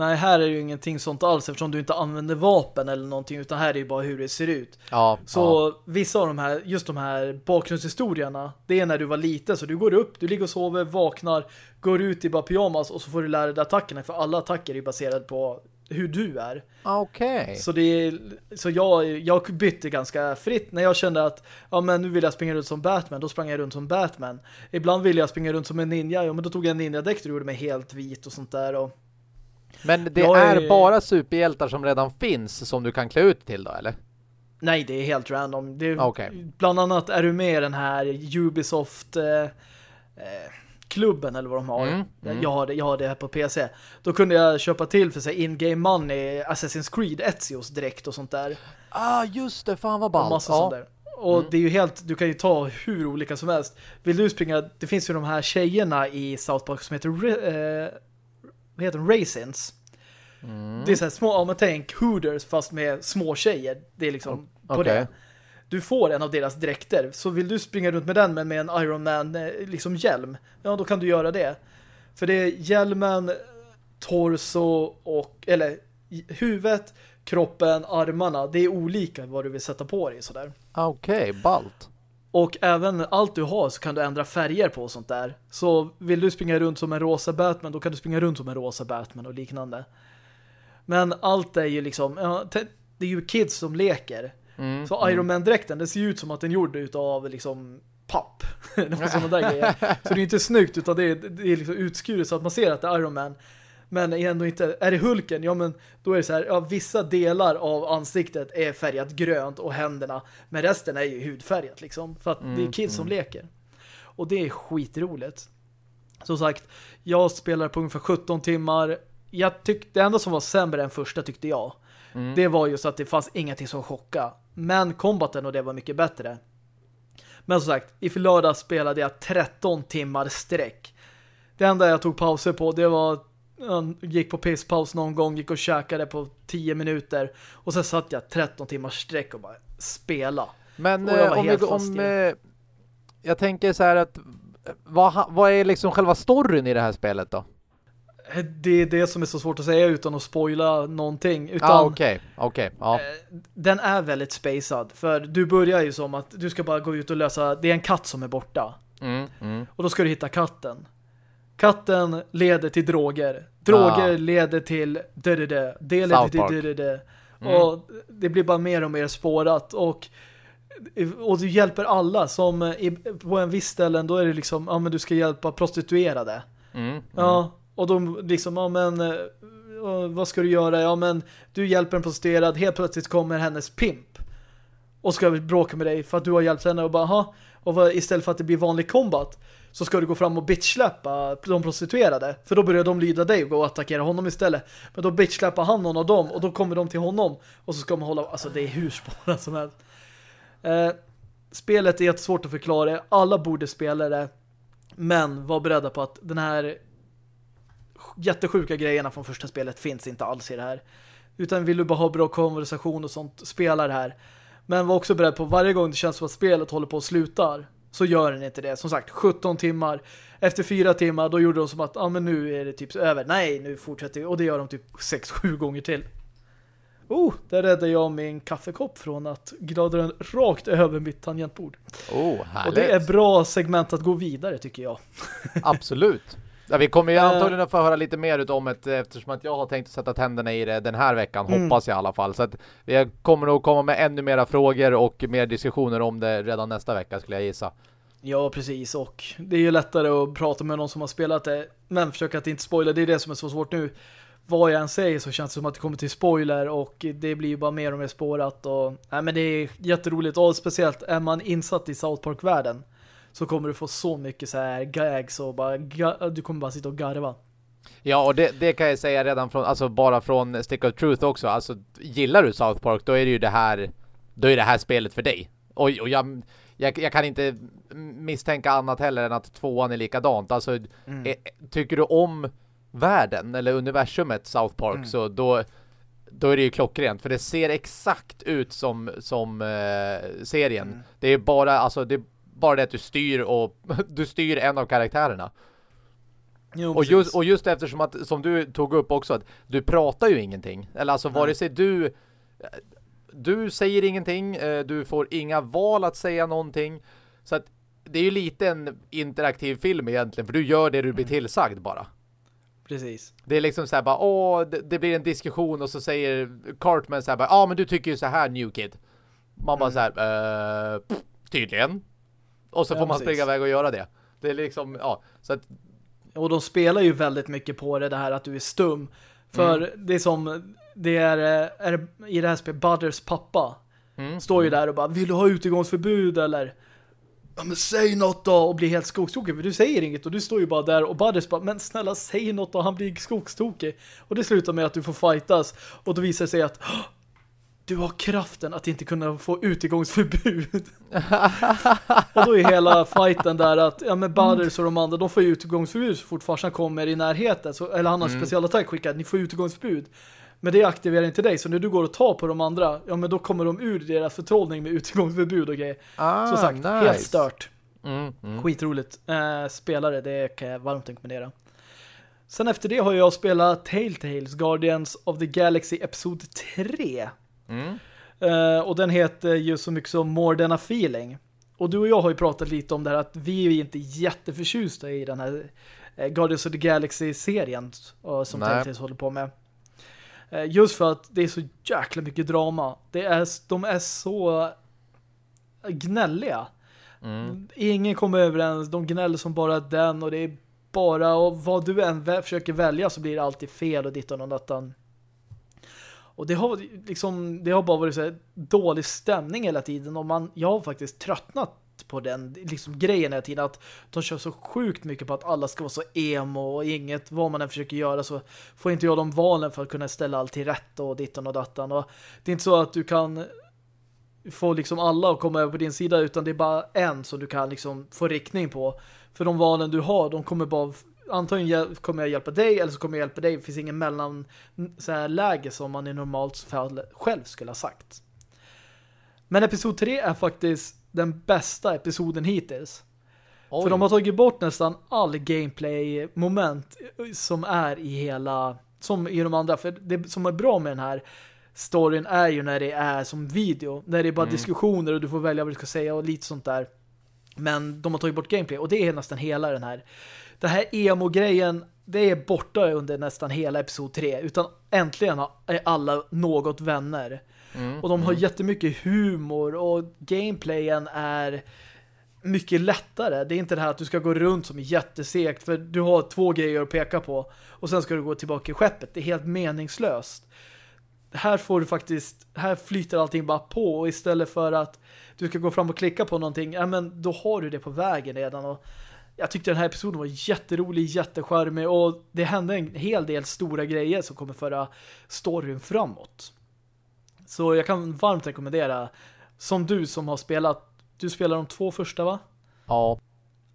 Nej, här är ju ingenting sånt alls eftersom du inte använder vapen eller någonting utan här är ju bara hur det ser ut. Ja, så ja. vissa av de här, just de här bakgrundshistorierna, det är när du var liten så du går upp, du ligger och sover, vaknar, går ut i bara pyjamas och så får du lära dig attackerna för alla attacker är baserade på hur du är. Okej. Okay. Så det är, så jag, jag bytte ganska fritt när jag kände att ja men nu vill jag springa runt som Batman, då sprang jag runt som Batman. Ibland ville jag springa runt som en ninja, ja men då tog jag en ninja-dräkt och gjorde mig helt vit och sånt där och men det är... är bara superhjältar som redan finns som du kan klä ut till då, eller? Nej, det är helt random. Det okay. Bland annat är du med i den här Ubisoft eh, eh, klubben eller vad de har. Mm, mm. Jag, har det, jag har det här på PC. Då kunde jag köpa till för sig in-game money Assassin's Creed Ezios direkt och sånt där. Ah, just det. Fan vad ballt. Och massa ja. sånt där. Och mm. det är ju helt, du kan ju ta hur olika som helst. Vill du springa, det finns ju de här tjejerna i South Park som heter eh, vad heter de? Raisins. Mm. Det är så här små, om man tänker Hooders fast med små tjejer. Det är liksom okay. på det. Du får en av deras dräkter. Så vill du springa runt med den men med en Iron Man eh, liksom hjälm. Ja, då kan du göra det. För det är hjälmen, torso och eller huvudet, kroppen, armarna. Det är olika vad du vill sätta på dig sådär. Okej, okay, ballt. Och även allt du har så kan du ändra färger på och sånt där. Så vill du springa runt som en rosa Batman, då kan du springa runt som en rosa Batman och liknande. Men allt är ju liksom, det är ju kids som leker. Mm, så Iron Man-dräkten, det ser ju ut som att den är gjord utav liksom papp. sådana där grejer. Så det är inte snyggt utan det är, det är liksom utskuret så att man ser att det är Iron Man. Men ändå inte, är det Hulken? Ja men då är det så här, ja, vissa delar av ansiktet är färgat grönt och händerna, men resten är ju hudfärgat liksom. För att mm, det är kids mm. som leker. Och det är skitroligt. Som sagt, jag spelar på ungefär 17 timmar. Jag tyckte, det enda som var sämre än första tyckte jag. Mm. Det var just att det fanns ingenting som chocka. Men kombaten och det var mycket bättre. Men som sagt, i lördag spelade jag 13 timmar sträck. Det enda jag tog pauser på det var han gick på pisspaus någon gång, gick och käkade på 10 minuter och sen satt jag 13 timmars sträck och bara spela. Men eh, om, vi, om eh, jag tänker så här att vad, vad är liksom själva storyn i det här spelet då? Det är det som är så svårt att säga utan att spoila någonting. Utan, ah. Okay. okay. Ja. Eh, den är väldigt spacad. För du börjar ju som att du ska bara gå ut och lösa... Det är en katt som är borta. Mm, mm. Och då ska du hitta katten. Katten leder till droger. Droger ah. leder till dödade. Det leder till dödade. Mm. Och det blir bara mer och mer spårat. Och, och du hjälper alla. Som i, på en viss ställen då är det liksom, ja men du ska hjälpa prostituerade. Mm. Mm. Ja, och de liksom, ja men eh, vad ska du göra? Ja men du hjälper en prostituerad. Helt plötsligt kommer hennes pimp. Och ska bråka med dig för att du har hjälpt henne och bara, ha och istället för att det blir vanlig combat så ska du gå fram och bitchsläppa de prostituerade. För då börjar de lyda dig och gå och attackera honom istället. Men då bitchsläpar han någon av dem och då kommer de till honom. Och så ska man hålla... Alltså det är hur spårat som helst. Eh, spelet är jättesvårt att förklara. Alla borde spela det. Men var beredda på att den här jättesjuka grejerna från första spelet finns inte alls i det här. Utan vill du bara ha bra konversation och sånt, spela det här. Men var också beredd på varje gång det känns som att spelet håller på att sluta så gör den inte det. Som sagt, 17 timmar. Efter fyra timmar då gjorde de som att ah, men nu är det typ över. Nej, nu fortsätter vi. Och det gör de typ 6-7 gånger till. Oh, där räddade jag min kaffekopp från att glada den rakt över mitt tangentbord. Oh, härligt. Och det är bra segment att gå vidare tycker jag. Absolut. Ja, vi kommer ju eh. antagligen att få höra lite mer om det eftersom att jag har tänkt sätta tänderna i det den här veckan, mm. hoppas jag i alla fall. Så att vi kommer nog komma med ännu mera frågor och mer diskussioner om det redan nästa vecka skulle jag gissa. Ja, precis. Och det är ju lättare att prata med någon som har spelat det. Men försöka att inte spoila, det är det som är så svårt nu. Vad jag än säger så känns det som att det kommer till spoiler och det blir ju bara mer och mer spårat. Och, nej, men det är jätteroligt och speciellt är man insatt i South Park-världen så kommer du få så mycket så här gags och bara, du kommer bara sitta och garva. Ja, och det, det, kan jag säga redan från, alltså bara från Stick of Truth också. Alltså, gillar du South Park, då är det ju det här, då är det här spelet för dig. Och, och jag, jag, jag, kan inte misstänka annat heller än att tvåan är likadant. Alltså, mm. är, tycker du om världen eller universumet South Park mm. så då, då är det ju klockrent. För det ser exakt ut som, som eh, serien. Mm. Det är bara, alltså, det bara det att du styr och du styr en av karaktärerna. Jo, och, just, och just eftersom att, som du tog upp också, att du pratar ju ingenting. Eller alltså vare sig du du säger ingenting, eh, du får inga val att säga någonting. Så att det är ju lite en interaktiv film egentligen, för du gör det du blir mm. tillsagd bara. Precis. Det är liksom så här bara, åh, det, blir en diskussion och så säger Cartman så här bara, ja men du tycker ju så här New Kid. Man bara mm. så här, eh, tydligen. Och så ja, får man precis. springa iväg och göra det. Det är liksom, ja, så att och de spelar ju väldigt mycket på det, det här att du är stum. För mm. det är som det är, är i det här spelet Butters pappa mm. står ju där och bara vill du ha utegångsförbud eller ja men säg något då och blir helt skogstokig för du säger inget och du står ju bara där och Butters bara men snälla säg något och han blir skogstokig och det slutar med att du får fightas och då visar det sig att du har kraften att inte kunna få utegångsförbud. och då är hela fighten där att ja men Butters och de andra, de får utegångsförbud så fort farsan kommer i närheten. Så, eller han har mm. specialattack skickad, ni får utegångsförbud. Men det aktiverar inte dig, så när du går och tar på de andra, ja men då kommer de ur deras förtrollning med utegångsförbud och grejer. Ah, så sagt, nice. helt stört. Mm, mm. Skitroligt. Eh, spelare, det kan jag varmt rekommendera. Sen efter det har jag spelat Telltales Guardians of the Galaxy Episod 3. Mm. Uh, och den heter ju så mycket som More Than a Feeling. Och du och jag har ju pratat lite om det här att vi är inte jätteförtjusta i den här uh, Guardians of the Galaxy-serien uh, som Telltales håller på med. just för att det är så jäkla mycket drama. Det är, de är så gnälliga. Mm. Ingen kommer överens. De gnäller som bara den och det är bara och vad du än försöker välja så blir det alltid fel och ditt och något och det har liksom det har bara varit så dålig stämning hela tiden och man jag har faktiskt tröttnat på den liksom grejen hela tiden att de kör så sjukt mycket på att alla ska vara så emo och inget vad man än försöker göra så får inte jag de valen för att kunna ställa allt till rätt och dittan och dattan. Och det är inte så att du kan få liksom alla att komma över på din sida utan det är bara en som du kan liksom få riktning på. För de valen du har de kommer bara antagligen kommer jag hjälpa dig eller så kommer jag hjälpa dig. Det finns ingen mellan så här läge som man i normalt fall själv skulle ha sagt. Men episod 3 är faktiskt den bästa episoden hittills. Oj. För de har tagit bort nästan all gameplay-moment som är i hela som i de andra. För det som är bra med den här storyn är ju när det är som video. När det är bara mm. diskussioner och du får välja vad du ska säga och lite sånt där. Men de har tagit bort gameplay och det är nästan hela den här den här emo-grejen det är borta under nästan hela episod 3 utan äntligen är alla något vänner. Mm, och de har mm. jättemycket humor och gameplayen är mycket lättare. Det är inte det här att du ska gå runt som är jättesegt för du har två grejer att peka på och sen ska du gå tillbaka i skeppet. Det är helt meningslöst. Här får du faktiskt, här flyter allting bara på och istället för att du ska gå fram och klicka på någonting, ja men då har du det på vägen redan och jag tyckte den här episoden var jätterolig, jättecharmig och det hände en hel del stora grejer som kommer föra storyn framåt. Så jag kan varmt rekommendera som du som har spelat, du spelar de två första va? Ja.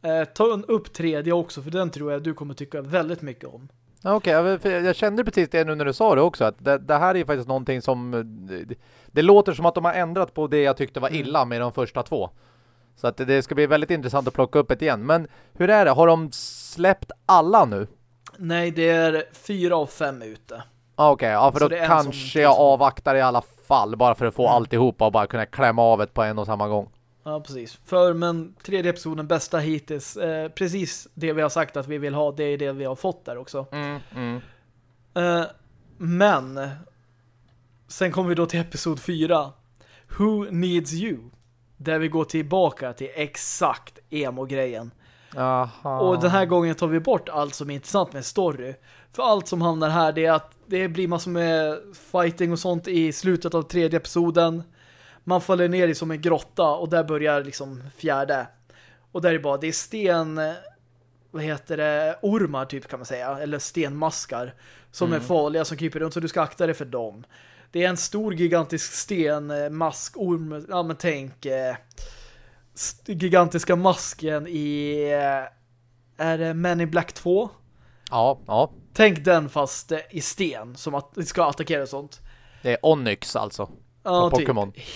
Eh, ta upp tredje också för den tror jag du kommer tycka väldigt mycket om. Okej, okay, jag kände precis det nu när du sa det också att det, det, här är faktiskt någonting som det, det, låter som att de har ändrat på det jag tyckte var mm. illa med de första två. Så att det ska bli väldigt intressant att plocka upp ett igen. Men hur är det? Har de släppt alla nu? Nej, det är fyra av fem ute. Okej, okay, ja för Så då kanske jag avvaktar i alla fall bara för att få mm. alltihopa och bara kunna klämma av ett på en och samma gång. Ja, precis. För, men tredje episoden, bästa hittills. Eh, precis det vi har sagt att vi vill ha, det är det vi har fått där också. Mm, mm. Eh, men sen kommer vi då till episod fyra. Who Needs You? Där vi går tillbaka till exakt emo-grejen. Och den här gången tar vi bort allt som är intressant med story. För allt som hamnar här det är att det blir massor med fighting och sånt i slutet av tredje episoden. Man faller ner i som en grotta och där börjar liksom fjärde. Och där är bara, det är sten vad heter det, ormar typ kan man säga, eller stenmaskar som mm. är farliga som kryper runt så du ska akta dig för dem. Det är en stor gigantisk stenmask, orm, ja men tänk eh, gigantiska masken i eh, är det Men in Black 2? Ja, ja. Tänk den fast eh, i sten som att ska attackera sånt. Det är Onyx alltså. Ja, typ.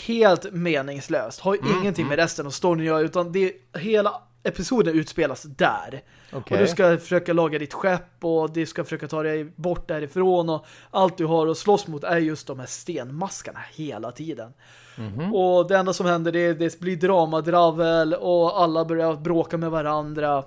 Helt meningslöst. Har mm, ingenting mm. med resten av storyn att göra utan det är hela episoden utspelas där. Okay. Och du ska försöka laga ditt skepp och du ska försöka ta dig bort därifrån och allt du har att slåss mot är just de här stenmaskarna hela tiden. Mm -hmm. Och det enda som händer det, det blir dramadravel och alla börjar bråka med varandra.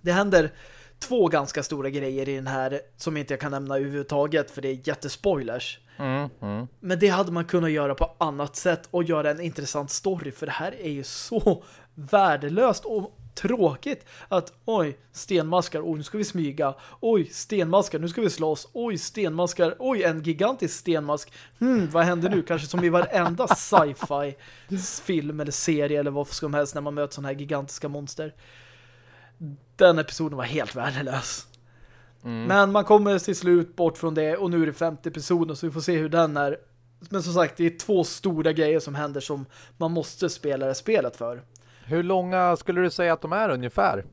Det händer två ganska stora grejer i den här som inte jag kan nämna överhuvudtaget för det är jättespoilers. Mm, mm. Men det hade man kunnat göra på annat sätt och göra en intressant story för det här är ju så värdelöst och tråkigt att oj, stenmaskar, oj nu ska vi smyga oj, stenmaskar, nu ska vi slåss oj, stenmaskar, oj, en gigantisk stenmask hmm, vad händer nu? Kanske som i varenda sci-fi film eller serie eller vad som helst när man möter sådana här gigantiska monster den episoden var helt värdelös mm. men man kommer till slut bort från det och nu är det 50 episoder så vi får se hur den är men som sagt, det är två stora grejer som händer som man måste spela det spelet för. Hur långa skulle du säga att de är ungefär?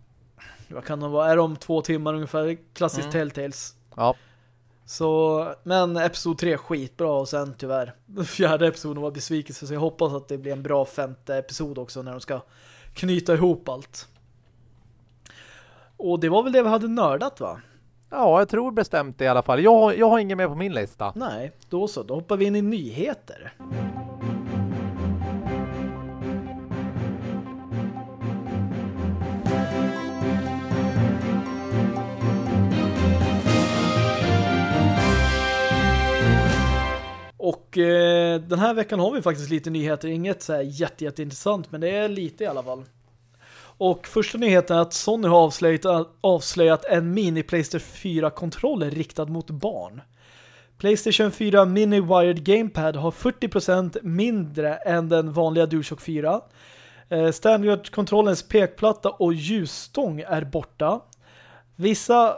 Vad kan de vara? Är de två timmar ungefär? Klassiskt mm. Telltales. Ja. Så, men episod 3 skitbra och sen tyvärr fjärde episoden var besvikelse så jag hoppas att det blir en bra femte episod också när de ska knyta ihop allt. Och det var väl det vi hade nördat va? Ja, jag tror bestämt det i alla fall. Jag, jag har inget mer på min lista. Nej, då så. Då hoppar vi in i nyheter. Och eh, den här veckan har vi faktiskt lite nyheter. Inget så här jätte, jätteintressant, men det är lite i alla fall. Och första nyheten är att Sony har avslöjat, avslöjat en mini Playstation 4-kontroller riktad mot barn. Playstation 4 Mini Wired Gamepad har 40% mindre än den vanliga DualShock 4. Eh, Standard-kontrollens pekplatta och ljusstång är borta. Vissa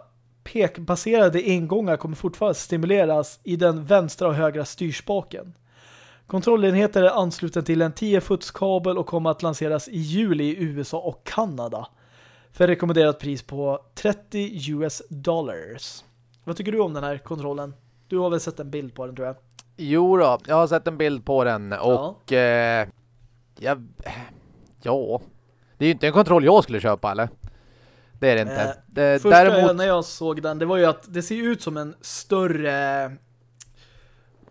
pekbaserade ingångar kommer fortfarande stimuleras i den vänstra och högra styrspaken. Kontrollenheten är ansluten till en 10-fots kabel och kommer att lanseras i juli i USA och Kanada. För rekommenderat pris på 30 US dollars. Vad tycker du om den här kontrollen? Du har väl sett en bild på den tror jag. Jo då, jag har sett en bild på den och ja. Eh, jag, ja, det är ju inte en kontroll jag skulle köpa eller? Det är det inte. Eh, det, första däremot... när jag såg den, det var ju att det ser ut som en större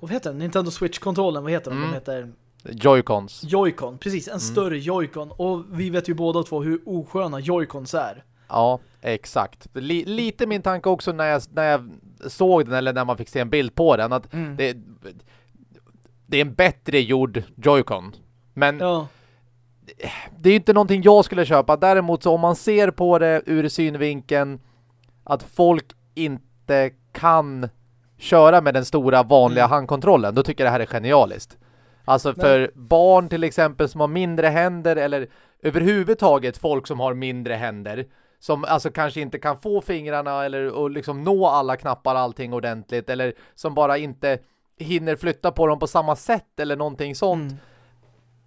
vad heter den? Nintendo Switch-kontrollen, vad heter den? Mm. De heter... Joy-Cons. Joy-Con, precis. En mm. större Joy-Con. Och vi vet ju båda två hur osköna Joy-Cons är. Ja, exakt. L lite min tanke också när jag, när jag såg den eller när man fick se en bild på den att mm. det, det är en bättre gjord Joy-Con. Men ja. Det är inte någonting jag skulle köpa. Däremot så om man ser på det ur synvinkeln att folk inte kan köra med den stora vanliga mm. handkontrollen, då tycker jag det här är genialiskt. Alltså för Nej. barn till exempel som har mindre händer eller överhuvudtaget folk som har mindre händer som alltså kanske inte kan få fingrarna eller och liksom nå alla knappar allting ordentligt eller som bara inte hinner flytta på dem på samma sätt eller någonting sånt mm.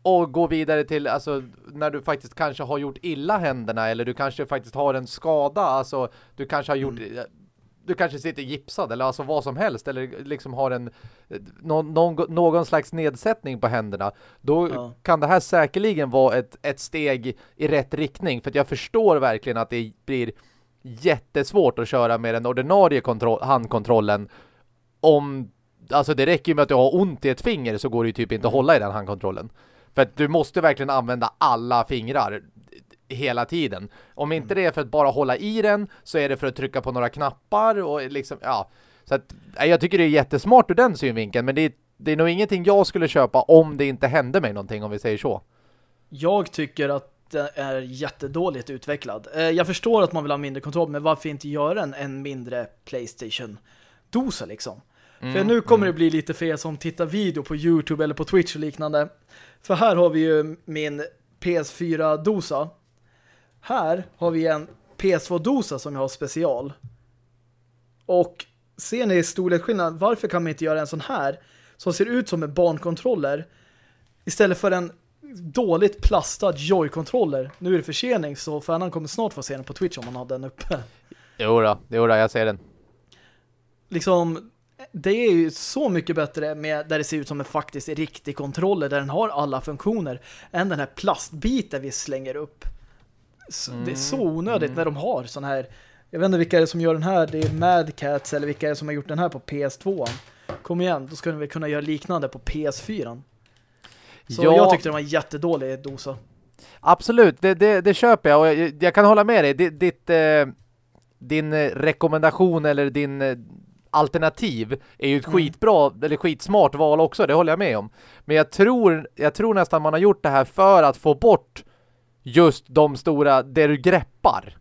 Och gå vidare till alltså när du faktiskt kanske har gjort illa händerna eller du kanske faktiskt har en skada alltså du kanske har gjort mm. du kanske sitter gipsad eller alltså vad som helst eller liksom har en någon, någon, någon slags nedsättning på händerna då ja. kan det här säkerligen vara ett, ett steg i rätt riktning för att jag förstår verkligen att det blir jättesvårt att köra med den ordinarie kontroll, handkontrollen om alltså det räcker ju med att du har ont i ett finger så går det ju typ inte att hålla i den handkontrollen för att du måste verkligen använda alla fingrar hela tiden. Om inte det är för att bara hålla i den så är det för att trycka på några knappar och liksom, ja. Så att, jag tycker det är jättesmart ur den synvinkeln men det är, det är nog ingenting jag skulle köpa om det inte hände mig någonting om vi säger så. Jag tycker att det är jättedåligt utvecklad. Eh, jag förstår att man vill ha mindre kontroll men varför inte göra en, en mindre Playstation-dosa liksom? Mm, för nu kommer mm. det bli lite fel som tittar video på Youtube eller på Twitch och liknande. För här har vi ju min PS4-dosa Här har vi en PS2-dosa som jag har special. Och ser ni storleksskillnad? Varför kan man inte göra en sån här som ser ut som en barnkontroller istället för en dåligt plastad Joy-kontroller? Nu är det försening så fanan kommer snart få se den på Twitch om man har den uppe. Jo då, jo då, jag ser den. Liksom, det är ju så mycket bättre med där det ser ut som en faktiskt riktig kontroller där den har alla funktioner än den här plastbiten vi slänger upp. Så mm. Det är så mm. onödigt mm. när de har sån här jag vet inte vilka är det som gör den här. Det är Mad Cats eller vilka är det som har gjort den här på PS2. Kom igen, då skulle vi kunna göra liknande på PS4. Så ja. jag tyckte den var jättedålig dosa. Absolut, det, det, det köper jag och jag, jag, kan hålla med dig. Ditt, ditt eh, din rekommendation eller din eh, alternativ är ju ett mm. skitbra eller skitsmart val också, det håller jag med om. Men jag tror, jag tror nästan man har gjort det här för att få bort just de stora, det du greppar.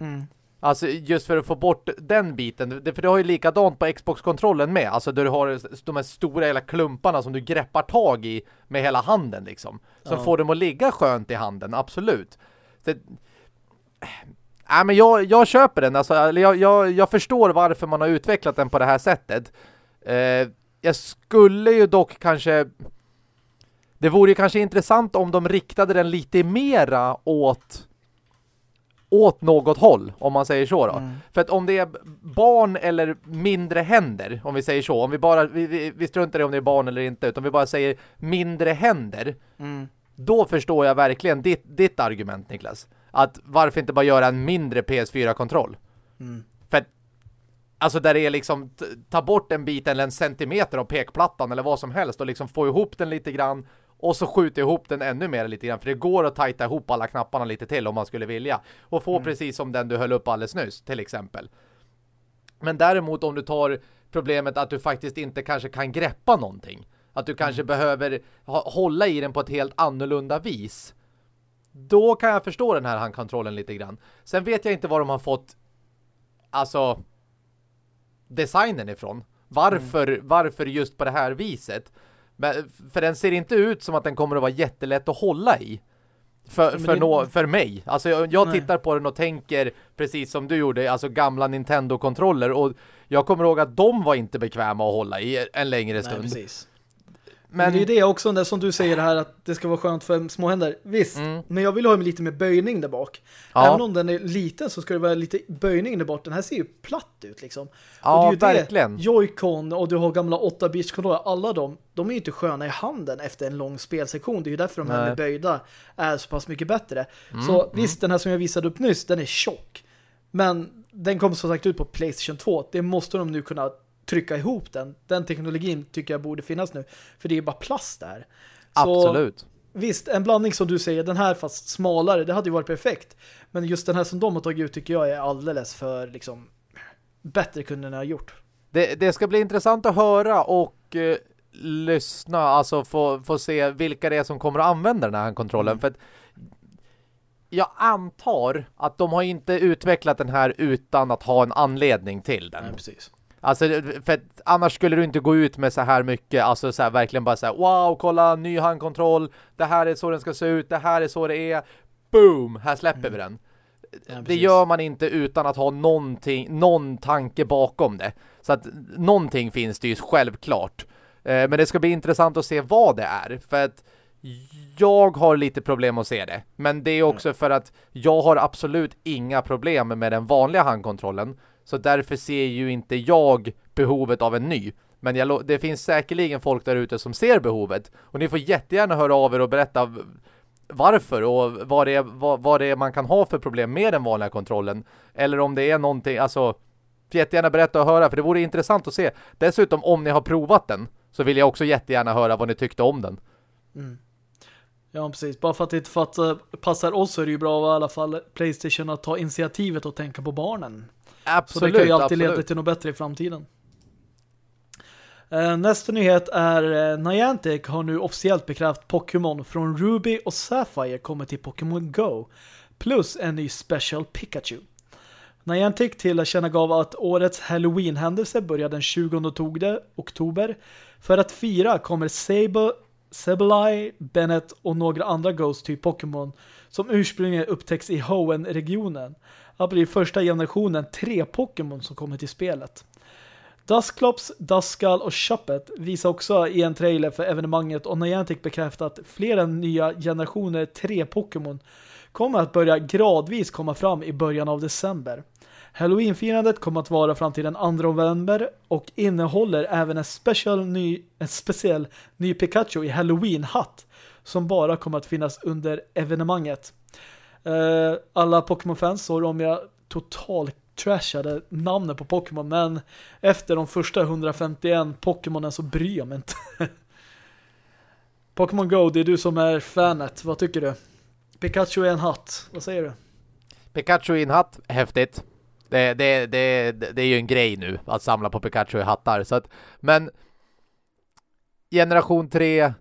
Mm. Alltså just för att få bort den biten. För du har ju likadant på Xbox-kontrollen med. Alltså där du har de här stora hela klumparna som du greppar tag i med hela handen liksom. Som ja. får dem att ligga skönt i handen, absolut. Så, Nej, men jag, jag köper den. Alltså, jag, jag, jag förstår varför man har utvecklat den på det här sättet. Eh, jag skulle ju dock kanske... Det vore ju kanske intressant om de riktade den lite mera åt åt något håll, om man säger så då. Mm. För att om det är barn eller mindre händer, om vi säger så, om vi bara, vi, vi, vi struntar i om det är barn eller inte, utan vi bara säger mindre händer, mm. då förstår jag verkligen ditt, ditt argument, Niklas att varför inte bara göra en mindre PS4-kontroll? Mm. För att, alltså där det är liksom ta bort en bit eller en centimeter av pekplattan eller vad som helst och liksom få ihop den lite grann och så skjuta ihop den ännu mer lite grann. För det går att tajta ihop alla knapparna lite till om man skulle vilja. Och få mm. precis som den du höll upp alldeles nyss till exempel. Men däremot om du tar problemet att du faktiskt inte kanske kan greppa någonting. Att du kanske mm. behöver hålla i den på ett helt annorlunda vis då kan jag förstå den här handkontrollen lite grann. Sen vet jag inte var de har fått alltså designen ifrån. Varför, mm. varför just på det här viset? Men, för den ser inte ut som att den kommer att vara jättelätt att hålla i. För, för, det... no, för mig. Alltså jag, jag tittar på den och tänker precis som du gjorde, alltså gamla Nintendo-kontroller och jag kommer ihåg att de var inte bekväma att hålla i en längre Nej, stund. Precis. Men, det är det också, det som du säger här att det ska vara skönt för små händer. Visst, mm. men jag vill ha lite mer böjning där bak. Ja. Även om den är liten så ska det vara lite böjning där bak. Den här ser ju platt ut liksom. Ja, och det är ju verkligen. Joy-Con och du har gamla 8-bits-kontroller. Alla de, de är ju inte sköna i handen efter en lång spelsektion. Det är ju därför de här med böjda är så pass mycket bättre. Mm, så mm. visst, den här som jag visade upp nyss, den är tjock. Men den kommer som sagt ut på Playstation 2. Det måste de nu kunna trycka ihop den. Den teknologin tycker jag borde finnas nu. För det är bara plast där. Så, Absolut. Visst, en blandning som du säger, den här fast smalare, det hade ju varit perfekt. Men just den här som de har tagit ut tycker jag är alldeles för liksom bättre kunde den ha gjort. Det, det ska bli intressant att höra och eh, lyssna, alltså få, få se vilka det är som kommer att använda den här kontrollen. Mm. För att jag antar att de har inte utvecklat den här utan att ha en anledning till den. Nej, precis. Alltså, för annars skulle du inte gå ut med så här mycket, alltså så här, verkligen bara så här, wow, kolla, ny handkontroll, det här är så den ska se ut, det här är så det är, boom, här släpper mm. vi den. Ja, det gör man inte utan att ha någonting, någon tanke bakom det. Så att någonting finns det ju självklart. Eh, men det ska bli intressant att se vad det är, för att jag har lite problem att se det. Men det är också för att jag har absolut inga problem med den vanliga handkontrollen. Så därför ser ju inte jag behovet av en ny. Men jag, det finns säkerligen folk där ute som ser behovet. Och ni får jättegärna höra av er och berätta varför och vad det, är, vad, vad det är man kan ha för problem med den vanliga kontrollen. Eller om det är någonting, alltså jättegärna berätta och höra för det vore intressant att se. Dessutom om ni har provat den så vill jag också jättegärna höra vad ni tyckte om den. Mm. Ja, precis. Bara för att det inte passar oss så är det ju bra i alla fall Playstation att ta initiativet och tänka på barnen. Absolut, Så det kan ju alltid absolut. leda till något bättre i framtiden. Eh, nästa nyhet är eh, Niantic har nu officiellt bekräftat Pokémon från Ruby och Sapphire kommer till Pokémon Go. Plus en ny Special Pikachu. Niantic tillkännagav att årets Halloween-händelse börjar den 20 oktober. För att fira kommer Sable Sableye, Bennett och några andra Ghost-typ Pokémon som ursprungligen upptäcks i Hoenn-regionen att bli första generationen tre Pokémon som kommer till spelet. Dusklops, Duskull och Shuppet visar också i en trailer för evenemanget och Niantic bekräftat att flera nya generationer tre Pokémon kommer att börja gradvis komma fram i början av december. Halloween-firandet kommer att vara fram till den 2 november och innehåller även en special ny, en speciell ny Pikachu i Halloween-hatt som bara kommer att finnas under evenemanget. Uh, alla Pokémon-fans såg om jag totalt trashade namnen på Pokémon men efter de första 151 Pokémonen så bryr jag mig inte. Pokémon Go, det är du som är fanet. Vad tycker du? Pikachu i en hatt. Vad säger du? Pikachu i en hatt, häftigt. Det, det, det, det är ju en grej nu att samla på Pikachu i hattar. Så att, men generation 3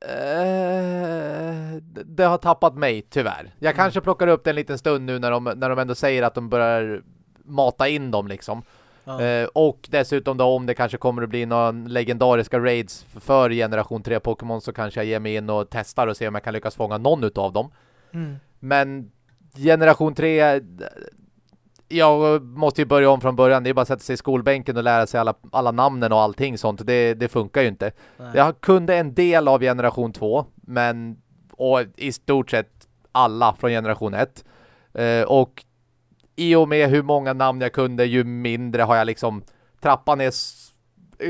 eh, det har tappat mig tyvärr. Jag mm. kanske plockar upp det en liten stund nu när de, när de ändå säger att de börjar mata in dem liksom. Ja. Eh, och dessutom då om det kanske kommer att bli några legendariska raids för generation 3 Pokémon så kanske jag ger mig in och testar och ser om jag kan lyckas fånga någon utav dem. Mm. Men generation 3 jag måste ju börja om från början. Det är bara att sätta sig i skolbänken och lära sig alla, alla namnen och allting sånt. Det, det funkar ju inte. Nej. Jag kunde en del av generation 2, men och i stort sett alla från generation 1. Eh, och i och med hur många namn jag kunde, ju mindre har jag liksom trappan är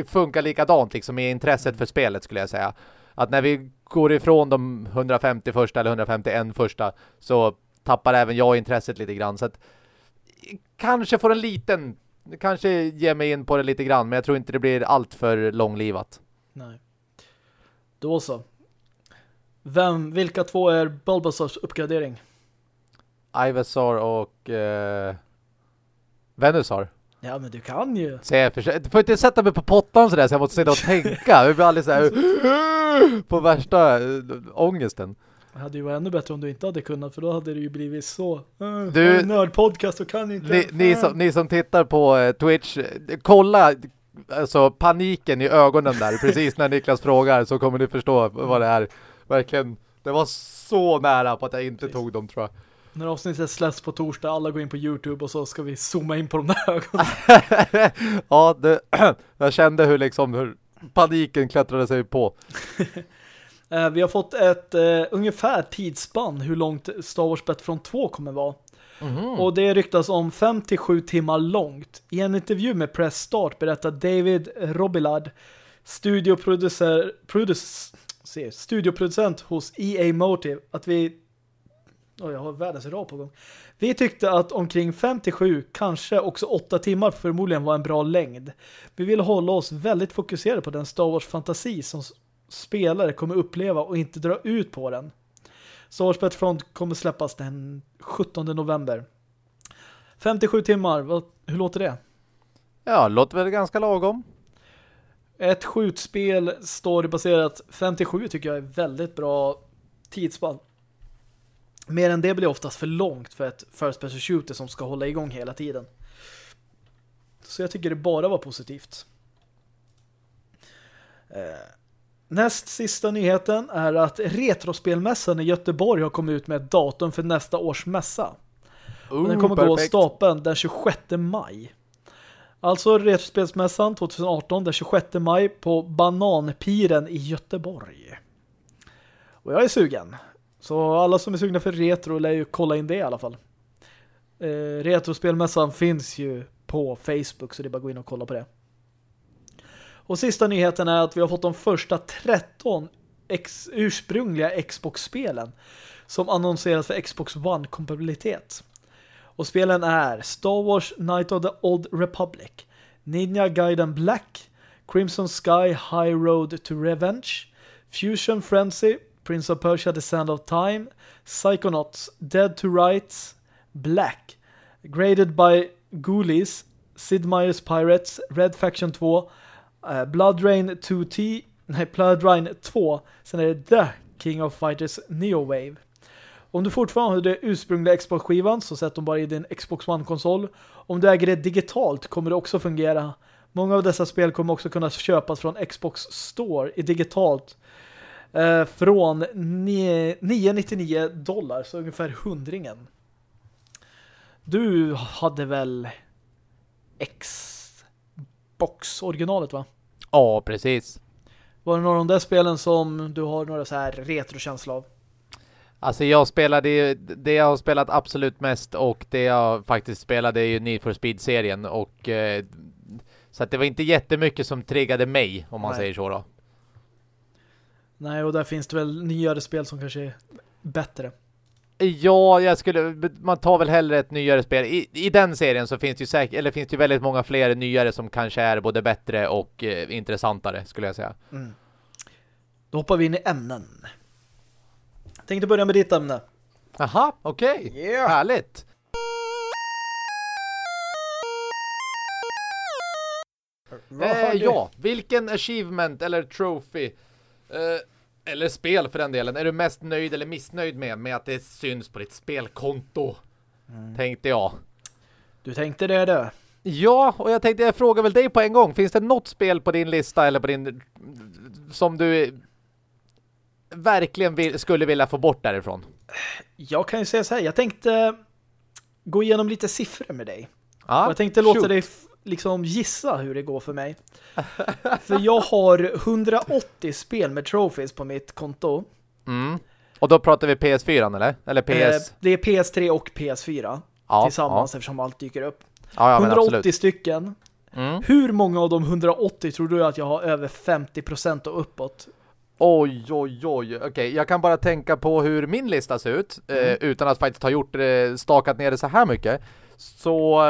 funkar likadant liksom med intresset för spelet skulle jag säga. Att när vi går ifrån de 150 första eller 151 första så tappar även jag intresset lite grann. Så att kanske får en liten, kanske ge mig in på det lite grann, men jag tror inte det blir allt för långlivat. Nej. Då så. Vem, vilka två är Bulbasaurs uppgradering? Ivysaur och eh, Venusaur. Ja, men du kan ju. Så jag försöker, du får inte sätta mig på pottan sådär så jag måste sitta och tänka. Jag blir alldeles såhär på värsta äh, ångesten. Hade ju varit ännu bättre om du inte hade kunnat för då hade det ju blivit så äh, du, nördpodcast och kan inte. Ni, ni, som, ni som tittar på eh, Twitch, kolla alltså paniken i ögonen där precis när Niklas frågar så kommer ni förstå vad det är. Verkligen, det var så nära på att jag inte tog dem tror jag. När avsnittet släpps på torsdag, alla går in på Youtube och så ska vi zooma in på de där ögonen. ja, det, jag kände hur liksom hur paniken klättrade sig på. Eh, vi har fått ett uh, ungefär tidsspann hur långt Star Wars Battlefront 2 kommer vara. Mm. Och det ryktas om 5-7 timmar långt. I en intervju med Press Start berättar David studioproducer, produce, studioproducent hos EA Motive, att vi oh, jag har världens rad på gång. Vi tyckte att omkring 5-7, kanske också 8 timmar förmodligen var en bra längd. Vi vill hålla oss väldigt fokuserade på den Star Wars-fantasi som spelare kommer uppleva och inte dra ut på den. Star Wars Battlefront kommer släppas den 17 november. 57 timmar, vad, hur låter det? Ja, låter väl ganska lagom. Ett skjutspel storybaserat 57 tycker jag är väldigt bra tidsspann. Mer än det blir oftast för långt för ett first person shooter som ska hålla igång hela tiden. Så jag tycker det bara var positivt. Eh, näst sista nyheten är att Retrospelmässan i Göteborg har kommit ut med ett datum för nästa års mässa. Ooh, den kommer perfekt. gå stapeln den 26 maj. Alltså Retrospelsmässan 2018 den 26 maj på Bananpiren i Göteborg. Och jag är sugen. Så alla som är sugna för retro lär ju kolla in det i alla fall. Eh, Retrospelmässan finns ju på Facebook så det är bara att gå in och kolla på det. Och sista nyheten är att vi har fått de första 13 ex ursprungliga Xbox-spelen som annonseras för Xbox One-kompatibilitet. Och spelen är Star Wars Knight of the Old Republic, Ninja Gaiden Black, Crimson Sky High Road to Revenge, Fusion Frenzy, Prince of Persia The Sand of Time, Psychonauts, Dead to Rights, Black, Graded by Ghoulies, Sid Meier's Pirates, Red Faction 2, uh, Blood Rain 2T, nej, Blood Rain 2, sen är det The King of Fighters Neo Wave. Om du fortfarande har den ursprungliga Xbox-skivan så sätt dem bara i din Xbox One-konsol. Om du äger det digitalt kommer det också fungera. Många av dessa spel kommer också kunna köpas från Xbox Store i digitalt Eh, från 999 dollar, så ungefär hundringen. Du hade väl Xbox-originalet va? Ja, precis. Var det några av de där spelen som du har några så här retrokänsla av? Alltså jag spelade det jag har spelat absolut mest och det jag faktiskt spelade är ju Need for Speed-serien och eh, så att det var inte jättemycket som triggade mig om man Nej. säger så då. Nej, och där finns det väl nyare spel som kanske är bättre. Ja, jag skulle man tar väl hellre ett nyare spel. I, i den serien så finns det ju säkert eller finns det ju väldigt många fler nyare som kanske är både bättre och eh, intressantare skulle jag säga. Mm. Då hoppar vi in i ämnen. Tänkte börja med ditt ämne. Aha, okej. Okay. Yeah. Härligt. Eh, ja, vilken achievement eller trophy eh, eller spel för den delen är du mest nöjd eller missnöjd med med att det syns på ditt spelkonto? Mm. Tänkte jag. Du tänkte det då? Ja, och jag tänkte jag frågar väl dig på en gång. Finns det något spel på din lista eller på din som du verkligen vill, skulle vilja få bort därifrån? Jag kan ju säga så här, jag tänkte gå igenom lite siffror med dig. Ah, jag tänkte shoot. låta dig liksom gissa hur det går för mig. för jag har 180 spel med trophies på mitt konto. Mm. Och då pratar vi PS4 eller? Eller PS? Eh, det är PS3 och PS4 ja, tillsammans ja. eftersom allt dyker upp. Ja, 180 stycken. Mm. Hur många av de 180 tror du att jag har över 50% och uppåt? Oj, oj, oj. Okej, okay, jag kan bara tänka på hur min lista ser ut. Eh, mm. Eh, utan att faktiskt ha gjort det, stakat ner det så här mycket. Så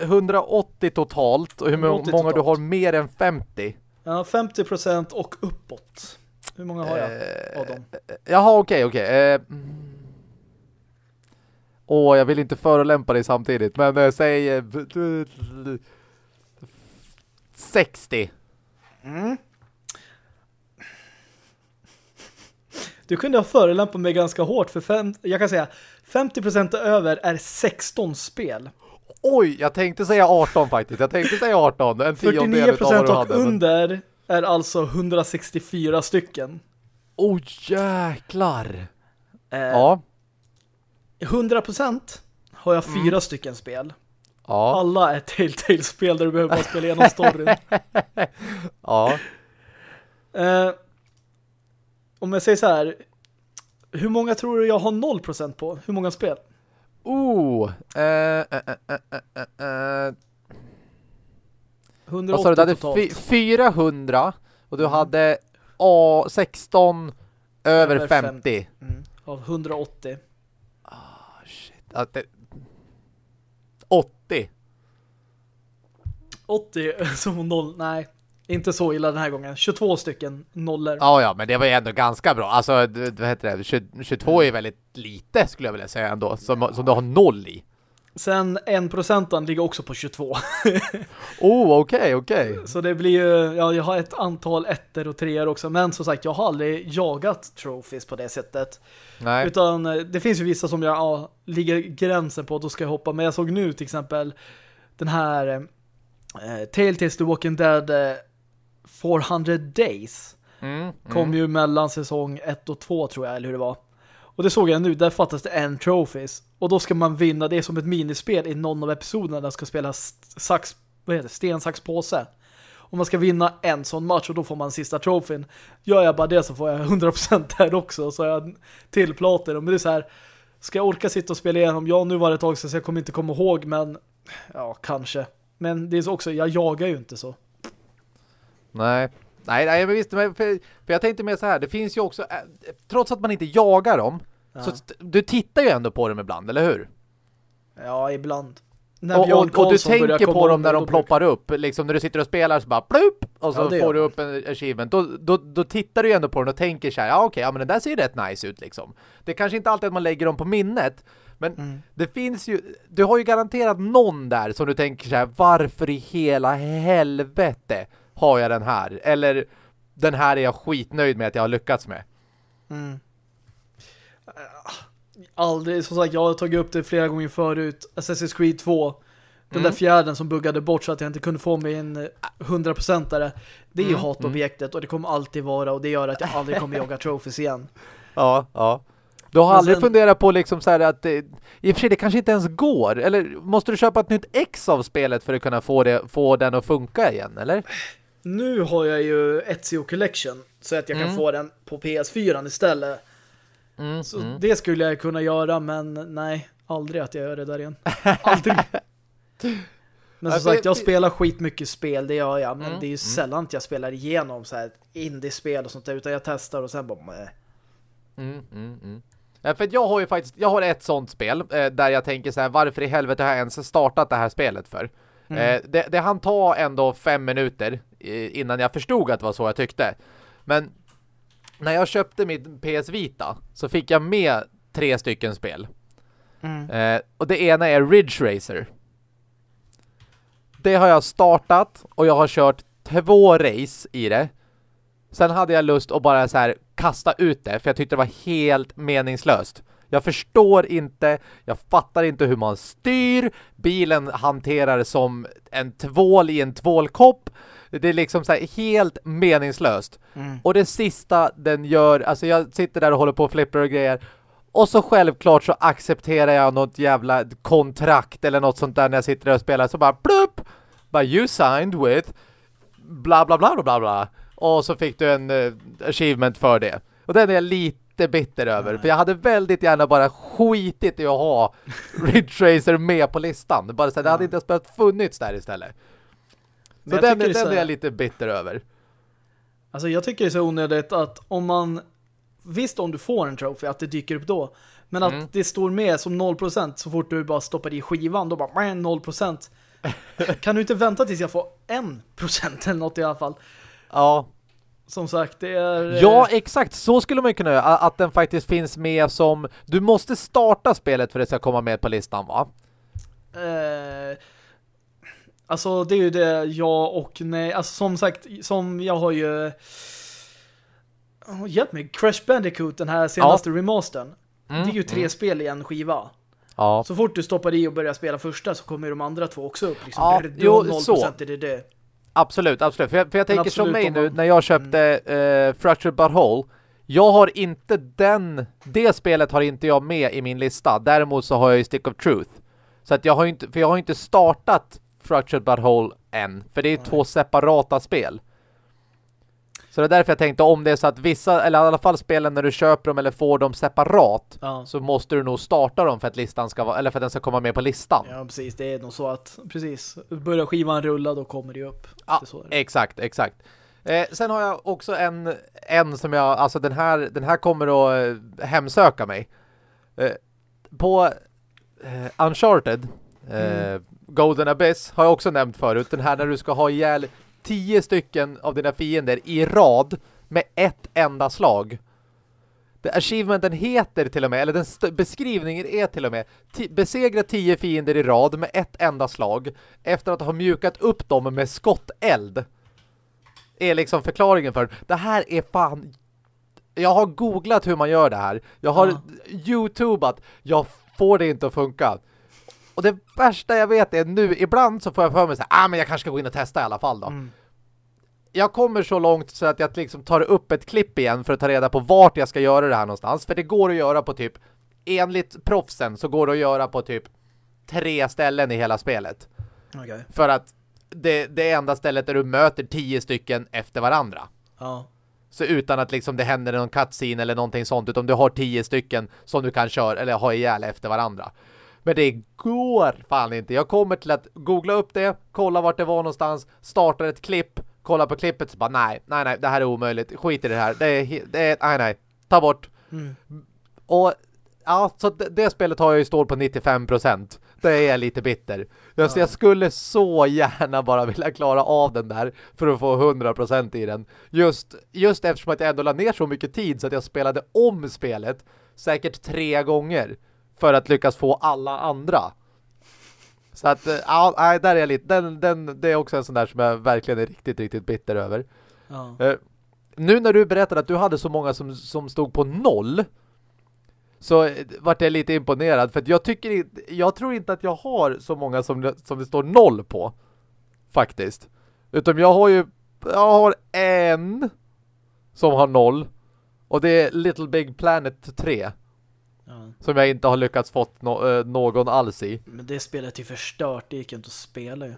180 totalt. Och hur 180 många totalt. du har mer än 50? Ja, 50% och uppåt. Hur många har jag eh, av dem? Jaha, okej, okay, okej. Okay. Eh, åh, jag vill inte förolämpa dig samtidigt. Men eh, säg... Eh, 60. Mm. Du kunde ha förelämpat mig ganska hårt för fem, jag kan säga 50% över är 16 spel. Oj, jag tänkte säga 18 faktiskt. Jag tänkte säga 18. En 49% och hade, under men... är alltså 164 stycken. Oj, oh, jäklar. Eh, ja. 100% har jag fyra mm. stycken spel. Ja. Alla är Telltale-spel där du behöver bara spela igenom storyn. ja. Eh, om jag säger så här, hur många tror du jag har 0% på? Hur många spel? Oh, eh, eh, eh, 180 Vad sa du? du hade totalt. 400 och du mm. hade A 16 över, över 50. 50. Mm. Av 180. Ah, shit. Att det... 80. 80 som noll. Nej, inte så illa den här gången. 22 stycken nollor. Ja, ja, men det var ju ändå ganska bra. Alltså, vad heter det? 22 är väldigt lite skulle jag vilja säga ändå. Som, som du har noll i. Sen en procenten ligger också på 22. oh, okej, okay, okej. Okay. Så det blir ju, ja, jag har ett antal ettor och treor också. Men som sagt, jag har aldrig jagat trophies på det sättet. Nej. Utan eh, det finns ju vissa som jag ja, ligger gränsen på, då ska jag hoppa. Men jag såg nu till exempel den här eh, Telltales The Walking Dead eh, 400 Days mm, mm. kom ju mellan säsong 1 och 2 tror jag, eller hur det var. Och det såg jag nu, där fattas det en trophies. Och då ska man vinna, det är som ett minispel i någon av episoderna där ska spela sax, vad heter det, sten, sax, påse. Och man ska vinna en sån match och då får man sista trofén. Gör jag bara det så får jag 100% där också. Så jag till plater. Men det är så här, ska jag orka sitta och spela igenom? Ja, nu var det ett tag sedan så jag kommer inte komma ihåg, men ja, kanske. Men det är så också, jag jagar ju inte så. Nej, nej, nej men visst, för, för jag tänkte mer så här, det finns ju också, äh, trots att man inte jagar dem, ja. så du tittar ju ändå på dem ibland, eller hur? Ja, ibland. Och, och, och, du tänker på dem när de ploppar upp, liksom när du sitter och spelar så bara plupp, och så ja, får du upp en achievement. Då, då, då tittar du ju ändå på den och tänker så här, ja okej, okay, ja men den där ser ju rätt nice ut liksom. Det är kanske inte alltid att man lägger dem på minnet, men mm. det finns ju, du har ju garanterat någon där som du tänker så här, varför i hela helvete har jag den här? Eller den här är jag skitnöjd med att jag har lyckats med. Mm. Aldrig, som sagt, jag har tagit upp det flera gånger förut. Assassin's Creed 2. Den där fjärden som buggade bort så att jag inte kunde få mig en 100%are. Det är ju hatobjektet och det kommer alltid vara och det gör att jag aldrig kommer jaga trophies igen. Ja, ja. Du har Men aldrig sen- funderat på liksom så här att det, i och för sig det kanske inte ens går eller måste du köpa ett nytt ex av spelet för att kunna få, det, få den att funka igen, eller? Nu har jag ju Ezio Collection så att jag kan Mm. få den på PS4 istället. Mm, Så det skulle jag kunna göra men nej, aldrig att jag gör det där igen. Aldrig. Men som sagt, jag spelar skitmycket spel, det gör jag. Men Mm, det är ju sällan att jag spelar igenom så här indie-spel och sånt där, utan jag testar och sen bara... Mäh. Mm, mm, mm. Ja, för jag har ju faktiskt, jag har ett sånt spel eh, där jag tänker så här, varför i helvete har jag ens startat det här spelet för? Eh, det, det han ta ändå fem minuter innan jag förstod att det var så jag tyckte. Men när jag köpte mitt PS Vita så fick jag med tre stycken spel. Mm. Eh, och det ena är Ridge Racer. Det har jag startat och jag har kört två race i det. Sen hade jag lust att bara så här kasta ut det för jag tyckte det var helt meningslöst. Jag förstår inte, jag fattar inte hur man styr. Bilen hanterar som en tvål i en tvålkopp. Det är liksom så här helt meningslöst. Mm. Och det sista den gör, alltså jag sitter där och håller på och flippar och grejer. Och så självklart så accepterar jag något jävla kontrakt eller något sånt där när jag sitter där och spelar. Så bara plupp! Bara you signed with bla bla bla bla bla. Och så fick du en eh, achievement för det. Och den är jag lite bitter över. För jag hade väldigt gärna bara skitit i att ha Ridge Racer med på listan. Bara så här, det hade inte ens behövt funnits där istället. Men Så den, den så är jag lite bitter över. Alltså jag tycker det är så onödigt att om man visst om du får en trophy att det dyker upp då men att Mm. det står med som 0% så fort du bara stoppar i skivan då bara "Mäh, 0% kan du inte vänta tills jag får 1% eller något i alla fall Ja, som sagt det är eh, Ja, exakt. Så skulle man ju kunna göra. Att den faktiskt finns med som... Du måste starta spelet för att det ska komma med på listan, va? eh, alltså det är ju det ja och nej alltså som sagt som jag har ju oh, hjälp mig Crash Bandicoot den här senaste remastern det är ju tre spel i en skiva Ja. Så fort du stoppar i och börjar spela första så kommer de andra två också upp. Liksom. Ja, du jo, har 0% så. i det, det. Absolut, absolut. För jag, för jag tänker som mig nu, när jag köpte eh, Fractured But Whole. Jag har inte den... Det spelet har inte jag med i min lista. Däremot så har jag ju Stick of Truth. Så att jag har inte... För jag har inte startat Fractured But Whole än. För det är två separata spel. Så det är därför jag tänkte om det är så att vissa, eller i alla fall spelen när du köper dem eller får dem separat Ja. så måste du nog starta dem för att listan ska vara, eller för att den ska komma med på listan. ja, precis. Det är nog så att precis. Börjar skivan rulla då kommer det upp. Ja, Det exakt, exakt. Eh, sen har jag också en, en som jag, alltså den här, den här kommer att eh, hemsöka mig. Eh, på eh, Uncharted, eh, Golden Abyss, har jag också nämnt förut. Den här när du ska ha ihjäl tio stycken av dina fiender i rad med ett enda slag. Det achievementen heter till och med, eller den beskrivningen är till och med besegra tio fiender i rad med ett enda slag efter att ha mjukat upp dem med skotteld. Är liksom förklaringen för det här är fan jag har googlat hur man gör det här. Jag har Ja. youtubat. Jag får det inte att funka. Och det värsta jag vet är nu, ibland så får jag för mig så här, ah men jag kanske ska gå in och testa i alla fall då. Mm. Jag kommer så långt så att jag liksom tar upp ett klipp igen för att ta reda på vart jag ska göra det här någonstans. För det går att göra på typ, enligt proffsen så går det att göra på typ tre ställen i hela spelet. Okej. För att det, det är enda stället där du möter tio stycken efter varandra. Ja. Så utan att liksom det händer någon cutscene eller någonting sånt. Utan du har tio stycken som du kan köra eller ha ihjäl efter varandra. Men det går fan inte. Jag kommer till att googla upp det, kolla vart det var någonstans, startar ett klipp, kolla på klippet så bara nej, nej, nej, det här är omöjligt. Skit i det här. Det är, det är nej, nej. Ta bort. Mm. Och ja, så det, det spelet har jag ju står på 95%. Det är lite bitter. Jag, så jag skulle så gärna bara vilja klara av den där för att få 100% i den. Just, just eftersom att jag ändå la ner så mycket tid så att jag spelade om spelet säkert tre gånger för att lyckas få alla andra. Så att, eh, ja, nej, där är jag lite, den, den, det är också en sån där som jag verkligen är riktigt, riktigt bitter över. Ja. Eh, nu när du berättade att du hade så många som, som stod på noll så vart jag lite imponerad. För jag tycker jag tror inte att jag har så många som, som det står noll på. Faktiskt. Utan jag har ju jag har en som har noll. Och det är Little Big Planet 3. Ja. Som jag inte har lyckats fått no äh, någon alls i. Men det spelet är förstört, det gick inte att spela ju.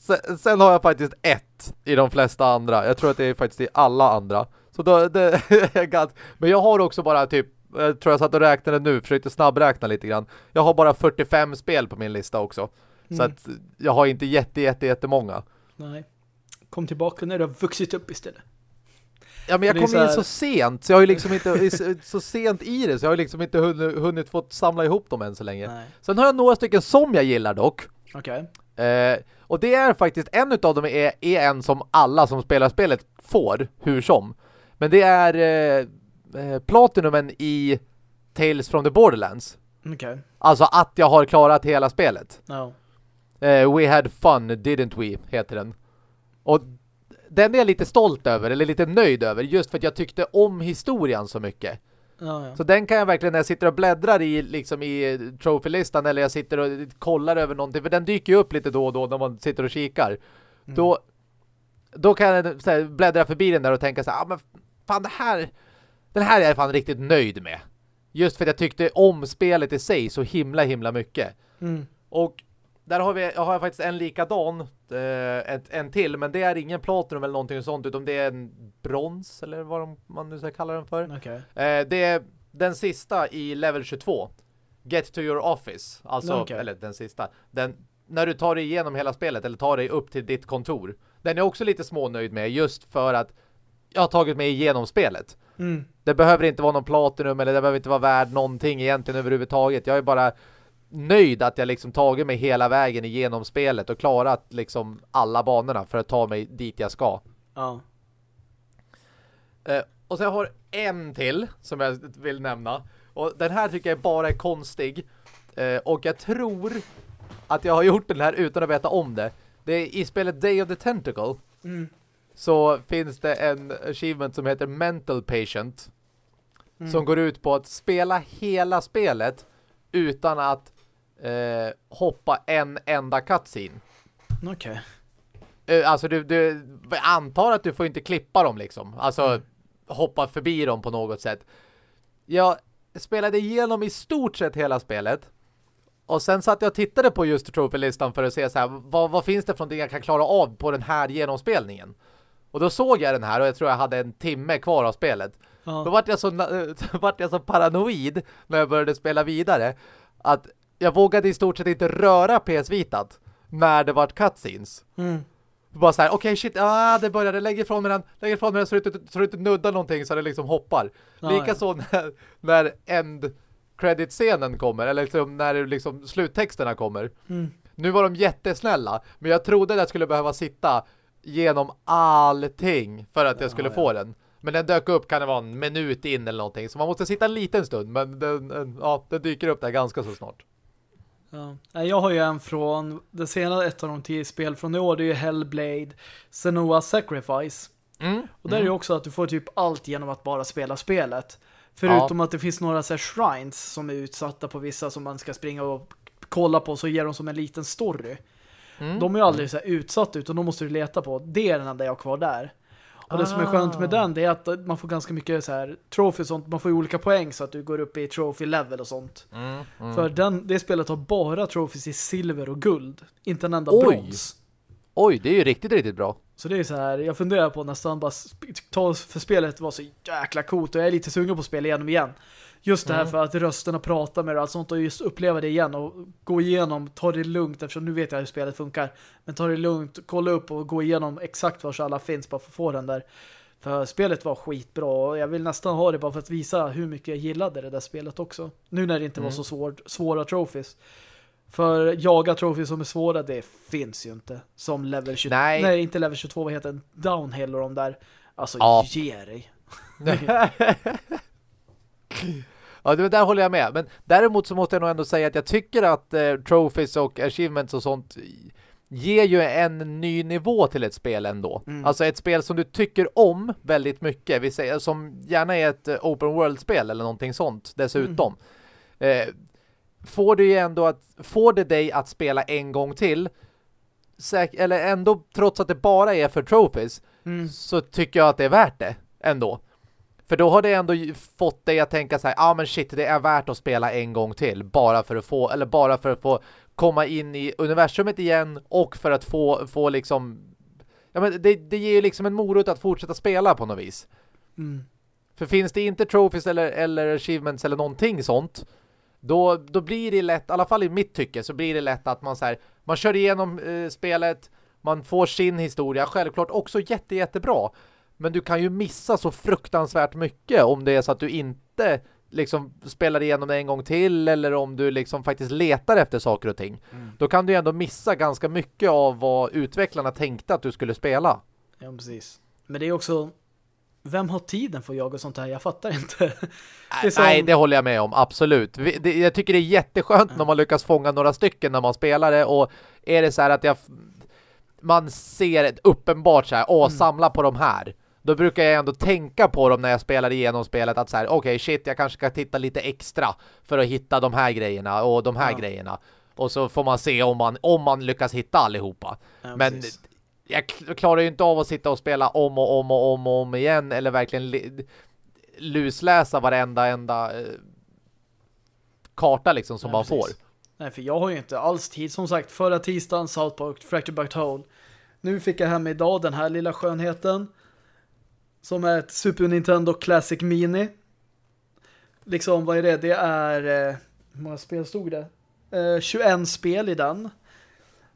Sen, sen, har jag faktiskt ett i de flesta andra. Jag tror att det är faktiskt i alla andra. Så då, det är Men jag har också bara typ, jag tror jag satt och räknade nu, försökte snabbräkna lite grann. Jag har bara 45 spel på min lista också. Mm. Så att jag har inte jätte, jätte, jättemånga. Nej. Kom tillbaka när du har vuxit upp istället. Ja, men jag kom så in så sent så jag har ju liksom inte så sent i det så jag har liksom inte hunnit, hunnit få samla ihop dem än så länge. Nej. Sen har jag några stycken som jag gillar dock. Okej. Okay. Eh, och det är faktiskt en av dem är, är en som alla som spelar spelet får hur som. Men det är eh, eh, Platinumen i Tales from the Borderlands. Okay. Alltså att jag har klarat hela spelet. No. Eh, we had fun, didn't we? Heter den. Och den är jag lite stolt över, eller lite nöjd över, just för att jag tyckte om historien så mycket. Ja, ja. Så den kan jag verkligen, när jag sitter och bläddrar i, liksom i trophy-listan eller jag sitter och kollar över någonting, för den dyker ju upp lite då och då när man sitter och kikar. Mm. Då, då kan jag här, bläddra förbi den där och tänka så här, ah, men fan det här, den här är jag fan riktigt nöjd med. Just för att jag tyckte om spelet i sig så himla himla mycket. Mm. Och där har, vi, har jag faktiskt en likadan, eh, ett, en till, men det är ingen platinum eller någonting sånt, utan det är en brons, eller vad de, man nu ska kalla den för. Okay. Eh, det är den sista i level 22. Get to your office. Alltså, okay. eller den sista. Den, när du tar dig igenom hela spelet, eller tar dig upp till ditt kontor. Den är också lite smånöjd med, just för att jag har tagit mig igenom spelet. Mm. Det behöver inte vara någon platinum, eller det behöver inte vara värd någonting egentligen överhuvudtaget. Jag är bara nöjd att jag liksom tagit mig hela vägen igenom spelet och klarat liksom alla banorna för att ta mig dit jag ska. Ja. Eh, och så jag har en till som jag vill nämna. Och den här tycker jag bara är konstig. Eh, och jag tror att jag har gjort den här utan att veta om det. Det är i spelet Day of the Tentacle. Mm. Så finns det en achievement som heter Mental Patient. Mm. Som går ut på att spela hela spelet utan att eh, hoppa en enda cutscene. Okej. Okay. Eh, alltså du, du antar att du får inte klippa dem liksom. Alltså mm. hoppa förbi dem på något sätt. Jag spelade igenom i stort sett hela spelet. Och sen satt jag och tittade på just trophy-listan för att se så här, vad, vad finns det för någonting jag kan klara av på den här genomspelningen? Och då såg jag den här och jag tror jag hade en timme kvar av spelet. Ja. Då vart jag, så, vart jag så paranoid när jag började spela vidare att jag vågade i stort sett inte röra PS Vitat när det vart cutscenes. Mm. Bara så här, okej okay, shit, ah, det började, lägg ifrån mig den, lägg ifrån mig den så du inte, så du inte nuddar någonting så det liksom hoppar. Ah, Likaså ja. när, när end credit-scenen kommer, eller liksom när liksom sluttexterna kommer. Mm. Nu var de jättesnälla, men jag trodde att jag skulle behöva sitta genom allting för att jag skulle ja, få den. Men den dök upp kan det vara en minut in eller någonting. Så man måste sitta en liten stund, men den, ja, den dyker upp där ganska så snart. Ja. Jag har ju en från det senare ett av de tio spel från i år, det är ju Hellblade Senua Sacrifice. Mm. Och där mm. är det också att du får typ allt genom att bara spela spelet. Förutom ja. att det finns några så shrines som är utsatta på vissa som man ska springa och kolla på så ger de som en liten story. Mm. De är ju aldrig så utsatta utan de måste du leta på. Det är den enda jag har kvar där. Och ah. det som är skönt med ah. den det är att man får ganska mycket så här trophy och sånt. Man får ju olika poäng så att du går upp i trophy level och sånt. Mm, mm. För den, det spelet har bara trophies i silver och guld. Inte en enda Oj. brons. Oj, det är ju riktigt, riktigt bra. Så det är så här, jag funderar på nästan bara ta för spelet var så jäkla coolt och jag är lite sugen på att spela igenom igen. Just det här mm. för att rösterna pratar med och allt sånt och just uppleva det igen och gå igenom, ta det lugnt eftersom nu vet jag hur spelet funkar. Men ta det lugnt, kolla upp och gå igenom exakt var alla finns bara för att få den där. För spelet var skitbra och jag vill nästan ha det bara för att visa hur mycket jag gillade det där spelet också. Nu när det inte mm. var så svår, svåra trophies. För jaga trophies som är svåra, det finns ju inte. Som level 22. Nej, nej inte level 22, vad heter den? Downhill och de där. Alltså, ja. ge dig. Ja, det där håller jag med. Men däremot så måste jag nog ändå säga att jag tycker att eh, trophies och achievements och sånt ger ju en ny nivå till ett spel ändå. Mm. Alltså ett spel som du tycker om väldigt mycket, vi säger, som gärna är ett eh, open world-spel eller någonting sånt dessutom. Mm. eh, får du ju ändå att, får det dig att spela en gång till eller ändå trots att det bara är för trophies mm. så tycker jag att det är värt det ändå. För då har det ändå fått dig att tänka så här, ja ah, men shit, det är värt att spela en gång till bara för att få, eller bara för att få komma in i universumet igen och för att få, få liksom ja men det, det ger ju liksom en morot att fortsätta spela på något vis. Mm. För finns det inte trophies eller, eller achievements eller någonting sånt då, då blir det lätt, i alla fall i mitt tycke så blir det lätt att man så här, man kör igenom eh, spelet, man får sin historia, självklart också jätte, jättebra. Men du kan ju missa så fruktansvärt mycket om det är så att du inte liksom spelar igenom det en gång till eller om du liksom faktiskt letar efter saker och ting. Mm. Då kan du ändå missa ganska mycket av vad utvecklarna tänkte att du skulle spela. Ja, precis. Men det är också vem har tiden för att jaga sånt här? Jag fattar inte. Det som... Nej, det håller jag med om. Absolut. Jag tycker det är jätteskönt när man lyckas fånga några stycken när man spelar det. Och är det så här att jag man ser ett uppenbart så här, åh, mm. samla på de här. Då brukar jag ändå tänka på dem när jag spelar igenom spelet att så här, okej, okay, shit, jag kanske ska titta lite extra för att hitta de här grejerna och de här ja. grejerna. Och så får man se om man, om man lyckas hitta allihopa. Ja, Men precis jag klarar ju inte av att sitta och spela om och om och om och om igen eller verkligen lusläsa varenda enda eh, karta liksom som ja, man precis. får. Nej, för jag har ju inte alls tid. Som sagt, förra tisdagen South Park, Fracture Backed Hole. Nu fick jag hem idag den här lilla skönheten. Som är ett Super Nintendo Classic Mini. Liksom, vad är det? Det är... Eh, hur många spel stod det? Eh, 21 spel i den.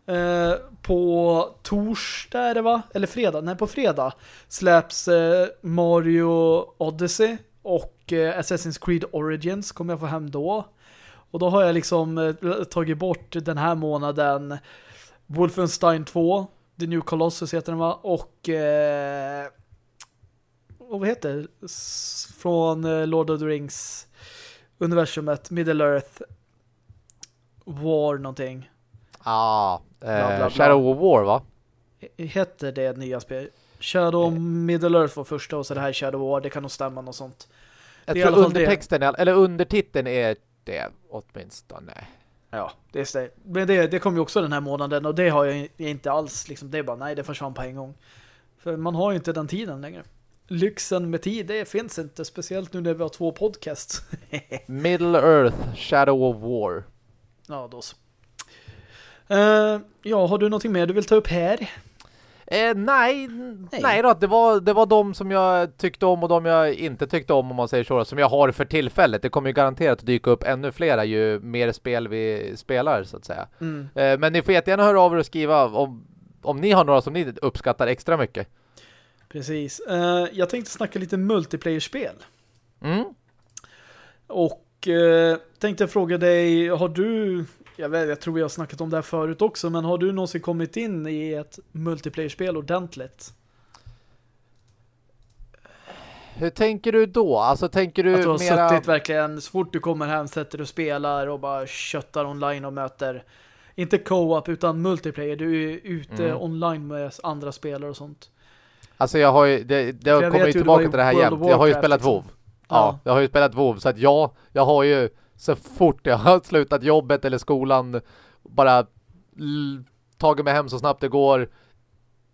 Eh, på torsdag är det va? Eller fredag? Nej, på fredag släpps eh, Mario Odyssey och eh, Assassin's Creed Origins kommer jag få hem då. Och då har jag liksom eh, tagit bort den här månaden Wolfenstein 2, The New Colossus heter den va? Och eh, och vad heter? Från eh, Lord of the Rings universumet, Middle Earth War någonting. Ah, eh, Shadow of War va? Heter det nya spel? Shadow eh. Middle Earth var första och så det här Shadow of War, det kan nog stämma något sånt. Jag det tror undertexten, det. eller undertiteln är det åtminstone. Ja, det är det. Men det, det kom ju också den här månaden och det har jag inte alls liksom, det är bara nej, det försvann på en gång. För man har ju inte den tiden längre. Lyxen med tid, det finns inte, speciellt nu när vi har två podcasts. Middle Earth, Shadow of War. Ja, då så. Uh, ja, har du någonting mer du vill ta upp här? Eh, nej, nej, nej då, det var, det var de som jag tyckte om och de jag inte tyckte om om man säger så, som jag har för tillfället. Det kommer ju garanterat att dyka upp ännu flera ju mer spel vi spelar så att säga. Mm. Eh, men ni får jättegärna höra av er och skriva om, om ni har några som ni uppskattar extra mycket. Precis. Eh, jag tänkte snacka lite multiplayer-spel. Mm. Och eh, tänkte fråga dig, har du jag, vet, jag tror vi har snackat om det här förut också, men har du någonsin kommit in i ett multiplayer-spel ordentligt? Hur tänker du då? Alltså tänker du Att du har mera... suttit verkligen, så fort du kommer hem sätter du och spelar och bara köttar online och möter inte co-op utan multiplayer. Du är ute mm. online med andra spelare och sånt. Alltså jag har ju, det, det kommer ju tillbaka till det här jämt. Jag har ju spelat liksom. WoW. Ja. ja, jag har ju spelat WoW så att ja, jag har ju så fort jag har slutat jobbet eller skolan bara tagit mig hem så snabbt det går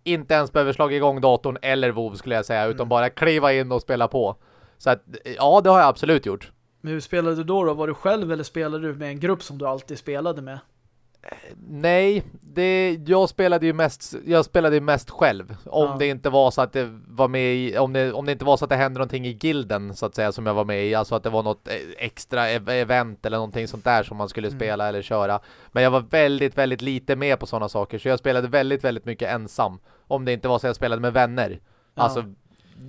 inte ens behöver slå igång datorn eller WoW skulle jag säga, mm. utan bara kliva in och spela på. Så att, ja, det har jag absolut gjort. Men hur spelade du då då? Var du själv eller spelade du med en grupp som du alltid spelade med? Nej, det, jag spelade ju mest jag spelade ju mest själv. Om ja. det inte var så att det var med i, om det, om det inte var så att det hände någonting i gilden så att säga som jag var med i. Alltså att det var något extra event eller någonting sånt där som man skulle mm. spela eller köra. Men jag var väldigt, väldigt lite med på sådana saker. Så jag spelade väldigt, väldigt mycket ensam. Om det inte var så att jag spelade med vänner. Ja. Alltså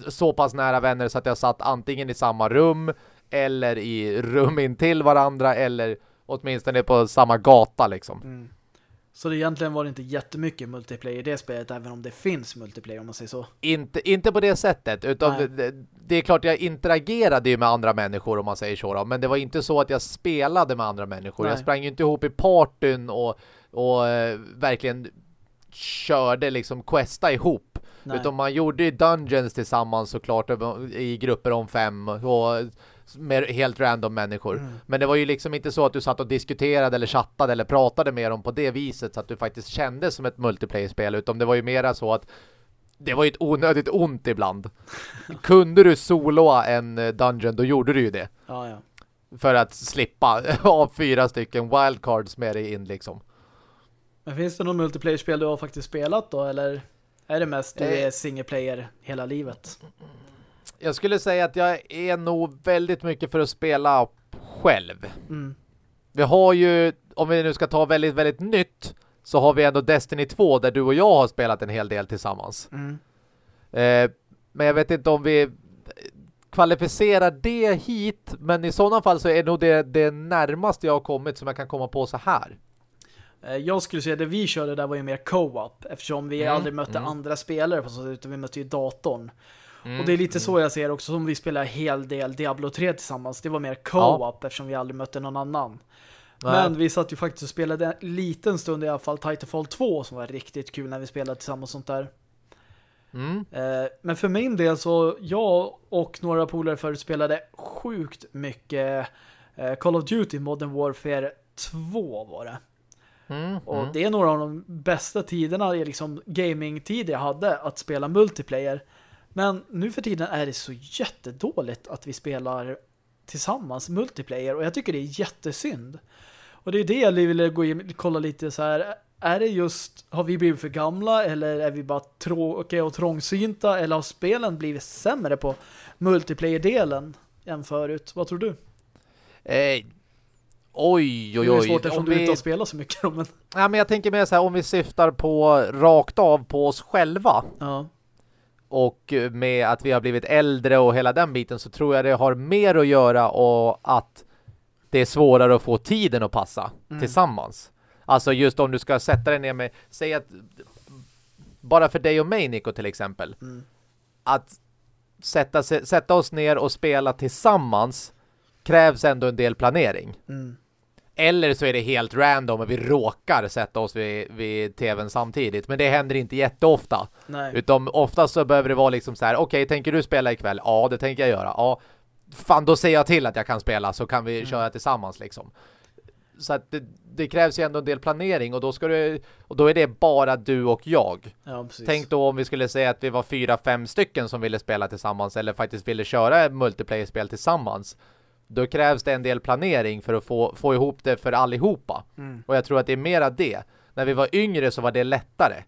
så pass nära vänner så att jag satt antingen i samma rum eller i rum in till varandra eller åtminstone på samma gata liksom. Mm. Så det egentligen var det inte jättemycket multiplayer i det spelet, även om det finns multiplayer om man säger så. Inte, inte på det sättet, utan det, det, är klart jag interagerade ju med andra människor om man säger så då, men det var inte så att jag spelade med andra människor. Nej. Jag sprang ju inte ihop i partyn och, och uh, verkligen körde liksom questa ihop. Nej. Utan man gjorde ju dungeons tillsammans såklart i grupper om fem och med helt random människor. Mm. Men det var ju liksom inte så att du satt och diskuterade eller chattade eller pratade med dem på det viset så att du faktiskt kände som ett multiplayer-spel utan det var ju mera så att det var ju ett onödigt ont ibland. Kunde du soloa en eh, dungeon, då gjorde du ju det. Ja, ja. För att slippa ha fyra stycken wildcards med dig in liksom. Men finns det någon multiplayer-spel du har faktiskt spelat då? Eller är det mest du eh. är single player hela livet? Jag skulle säga att jag är nog väldigt mycket för att spela själv. Mm. Vi har ju, om vi nu ska ta väldigt, väldigt nytt så har vi ändå Destiny 2 där du och jag har spelat en hel del tillsammans. Mm. Eh, men jag vet inte om vi kvalificerar det hit, men i sådana fall så är nog det, det närmaste jag har kommit som jag kan komma på så här. Eh, jag skulle säga att det vi körde där var ju mer co-op eftersom vi mm, aldrig mötte mm. andra spelare på så sätt utan vi mötte ju datorn. Mm, och det är lite mm. så jag ser också som vi spelar hel del Diablo 3 tillsammans. Det var mer co-op ja. eftersom vi aldrig mötte någon annan. Nej. Men vi satt ju faktiskt och spelade en liten stund i alla fall Titanfall 2 som var riktigt kul när vi spelade tillsammans och sånt där. Mm. Eh, men för min del så jag och några polare förut spelade sjukt mycket eh, Call of Duty Modern Warfare 2 var det. Mm, och mm. det är några av de bästa tiderna liksom gaming-tid jag hade att spela multiplayer. Men nu för tiden är det så jättedåligt att vi spelar tillsammans multiplayer och jag tycker det är jättesynd. Och det är det jag ville gå in och kolla lite så här. Är det just, har vi blivit för gamla eller är vi bara tråkiga och trångsynta eller har spelen blivit sämre på multiplayer-delen än förut? Vad tror du? Eh, oj, oj, oj. Det är svårt eftersom vi... du inte har spelat så mycket. Men... Ja, men jag tänker mer så här, om vi syftar på rakt av på oss själva. Ja. Och med att vi har blivit äldre och hela den biten så tror jag det har mer att göra och att det är svårare att få tiden att passa mm. tillsammans. Alltså just om du ska sätta dig ner med, säg att bara för dig och mig Nico till exempel, mm. att sätta, sätta oss ner och spela tillsammans krävs ändå en del planering. Mm. Eller så är det helt random och vi råkar sätta oss vid, vid tvn samtidigt. Men det händer inte jätteofta. Nej. Utan oftast så behöver det vara liksom så här, okej, okay, tänker du spela ikväll? Ja, det tänker jag göra. Ja, fan då säger jag till att jag kan spela så kan vi mm. köra tillsammans liksom. Så att det, det, krävs ju ändå en del planering och då ska du och då är det bara du och jag. Ja, Tänk då om vi skulle säga att vi var fyra, fem stycken som ville spela tillsammans eller faktiskt ville köra multiplayer-spel tillsammans. Då krävs det en del planering för att få, få ihop det för allihopa. Mm. Och jag tror att det är mera det. När vi var yngre så var det lättare.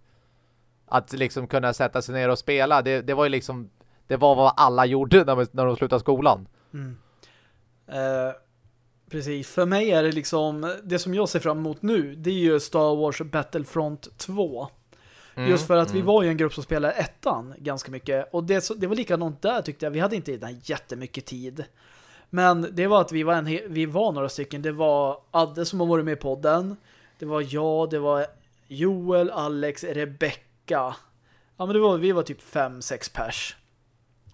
Att liksom kunna sätta sig ner och spela. Det, det var ju liksom det var vad alla gjorde när, när de slutade skolan. Mm. Eh, precis. För mig är det liksom det som jag ser fram emot nu det är ju Star Wars Battlefront 2. Mm, Just för att mm. vi var ju en grupp som spelade ettan ganska mycket. Och det, det var likadant där tyckte jag. Vi hade inte jättemycket tid. Men det var att vi var, en, vi var några stycken. Det var Adde som har varit med i podden. Det var jag, det var Joel, Alex, Rebecca. Ja men det var, vi var typ fem, sex pers.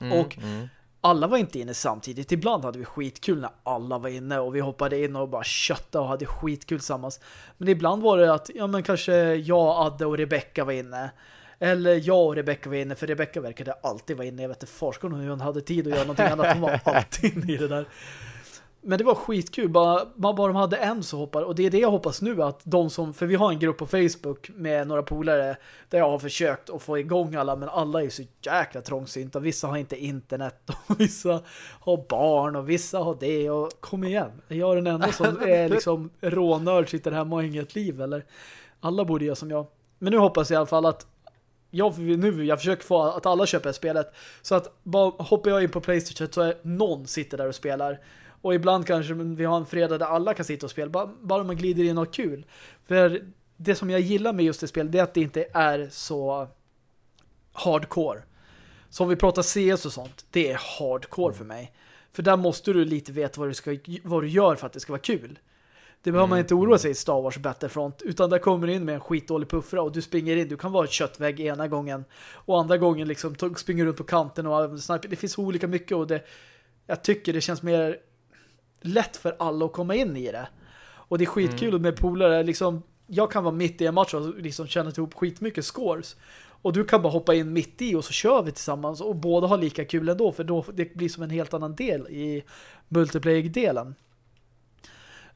Mm, och mm. alla var inte inne samtidigt. Ibland hade vi skitkul när alla var inne och vi hoppade in och bara köttade och hade skitkul tillsammans. Men ibland var det att ja men kanske jag, Adde och Rebecca var inne. Eller jag och Rebecca var inne, för Rebecca verkade alltid vara inne. Jag vet inte, forskar hon hur hon hade tid att göra någonting annat. Hon var alltid inne i det där. Men det var skitkul, bara, bara de hade en så hoppar. Och det är det jag hoppas nu att de som, för vi har en grupp på Facebook med några polare där jag har försökt att få igång alla, men alla är så jäkla trångsynta. Vissa har inte internet och vissa har barn och vissa har det och kom igen. Jag är den enda som är liksom rånörd, sitter hemma och har inget liv eller alla borde göra som jag. Men nu hoppas jag i alla fall att jag, nu, jag försöker få att alla köper spelet så att bara hoppar jag in på Playstation så är någon sitter där och spelar och ibland kanske vi har en fredag där alla kan sitta och spela. Bara, bara man glider in något kul. För det som jag gillar med just det spelet är att det inte är så hardcore. Så om vi pratar CS och sånt, det är hardcore för mig. För där måste du lite veta vad du, ska, vad du gör för att det ska vara kul. Det behöver mm. man inte oroa sig i Star Wars Battlefront utan där kommer du in med en skitdålig puffra och du springer in, du kan vara ett köttvägg ena gången och andra gången liksom springer runt på kanten och sniper. Det finns olika mycket och det jag tycker det känns mer lätt för alla att komma in i det. Och det är skitkul mm. med polare. Liksom, jag kan vara mitt i en match och liksom känna ihop skitmycket scores. Och du kan bara hoppa in mitt i och så kör vi tillsammans och båda har lika kul ändå för då det blir som en helt annan del i multiplayer-delen.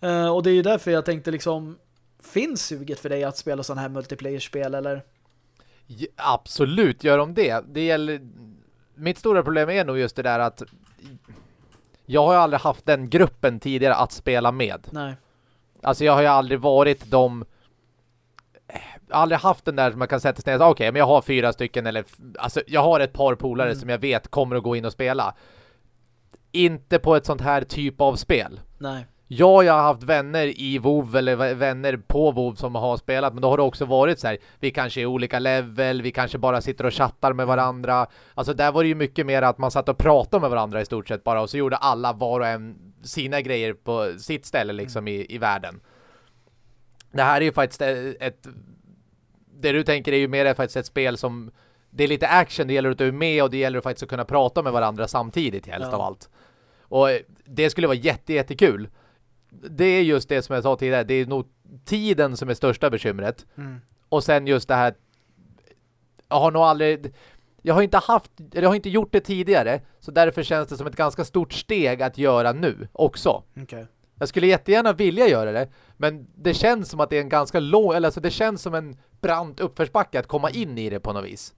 Uh, och det är ju därför jag tänkte liksom finns suget för dig att spela sådana här multiplayer-spel eller? Ja, absolut gör de det. Det gäller mitt stora problem är nog just det där att jag har ju aldrig haft den gruppen tidigare att spela med. Nej. Alltså jag har ju aldrig varit de aldrig haft den där som man kan sätta sig ner okej, okay, men jag har fyra stycken eller alltså jag har ett par polare mm. som jag vet kommer att gå in och spela. Inte på ett sånt här typ av spel. Nej. Ja, jag har haft vänner i WoW eller vänner på WoW som har spelat, men då har det också varit så här, vi kanske är olika level, vi kanske bara sitter och chattar med varandra. Alltså där var det ju mycket mer att man satt och pratade med varandra i stort sett bara, och så gjorde alla var och en sina grejer på sitt ställe liksom i, i världen. Det här är ju faktiskt ett det du tänker är ju mer faktiskt ett spel som det är lite action, det gäller att du är med och det gäller faktiskt att kunna prata med varandra samtidigt helst ja. av allt. Och det skulle vara jätte, jättekul det är just det som jag sa tidigare. Det är nog tiden som är största bekymret. Mm. Och sen just det här jag har nog aldrig jag har inte haft jag har inte gjort det tidigare så därför känns det som ett ganska stort steg att göra nu också. Okay. Jag skulle jättegärna vilja göra det men det känns som att det är en ganska låg eller alltså det känns som en brant uppförsbacke att komma in i det på något vis.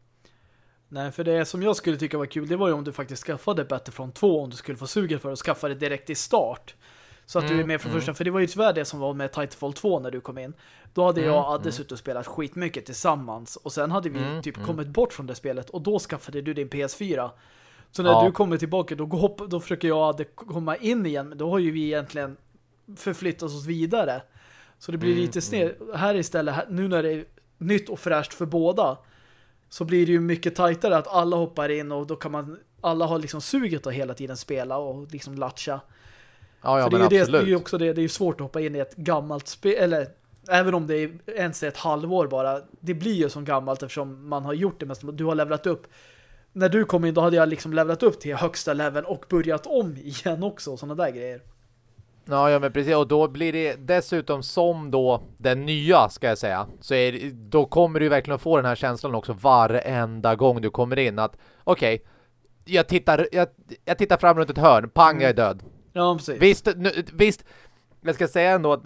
Nej, för det som jag skulle tycka var kul det var ju om du faktiskt skaffade Battlefront 2 om du skulle få sugen för att skaffa det direkt i start. Så att mm, du är med från mm. första. För det var ju tyvärr det som var med Titanfall 2 när du kom in. Då hade jag och mm. suttit och spelat skitmycket tillsammans. Och sen hade vi mm, typ mm. kommit bort från det spelet. Och då skaffade du din PS4. Så när ja. du kommer tillbaka, då, hopp, då försöker jag Adde komma in igen. Men då har ju vi egentligen förflyttat oss vidare. Så det blir mm, lite sned. Här istället, nu när det är nytt och fräscht för båda så blir det ju mycket tajtare att alla hoppar in och då kan man alla har liksom suget att hela tiden spela och liksom latcha. Ja, ja, För det är, ju det, det är ju också det, det är ju svårt att hoppa in i ett gammalt spel, eller även om det är ens ett halvår bara, det blir ju som gammalt eftersom man har gjort det mest, du har levlat upp. När du kom in då hade jag liksom levlat upp till högsta level och börjat om igen också, sådana där grejer. Ja, ja men precis. Och då blir det dessutom som då den nya, ska jag säga. Så är, då kommer du verkligen få den här känslan också varenda gång du kommer in. Att okej, okay, jag, tittar, jag, jag tittar fram runt ett hörn. Pang, jag är död. Ja, precis. Visst, nu, visst, jag ska säga ändå att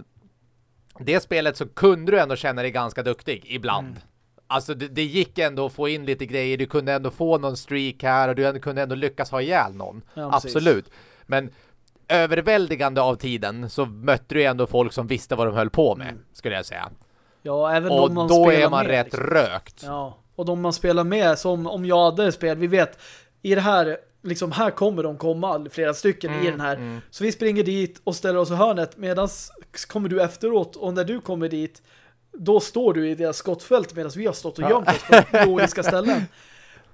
det spelet så kunde du ändå känna dig ganska duktig ibland. Mm. Alltså det, det, gick ändå att få in lite grejer. Du kunde ändå få någon streak här och du kunde ändå lyckas ha ihjäl någon. Ja, Absolut. Men överväldigande av tiden så mötte du ändå folk som visste vad de höll på med, mm. skulle jag säga. Ja, även och man då är man med, rätt liksom. rökt. Ja, och de man spelar med, som om jag hade spelat, vi vet, i det här liksom här kommer de komma flera stycken mm, i den här. Mm. Så vi springer dit och ställer oss i hörnet medan kommer du efteråt och när du kommer dit då står du i deras skottfält medan vi har stått och ja. gömt oss på olika ställen.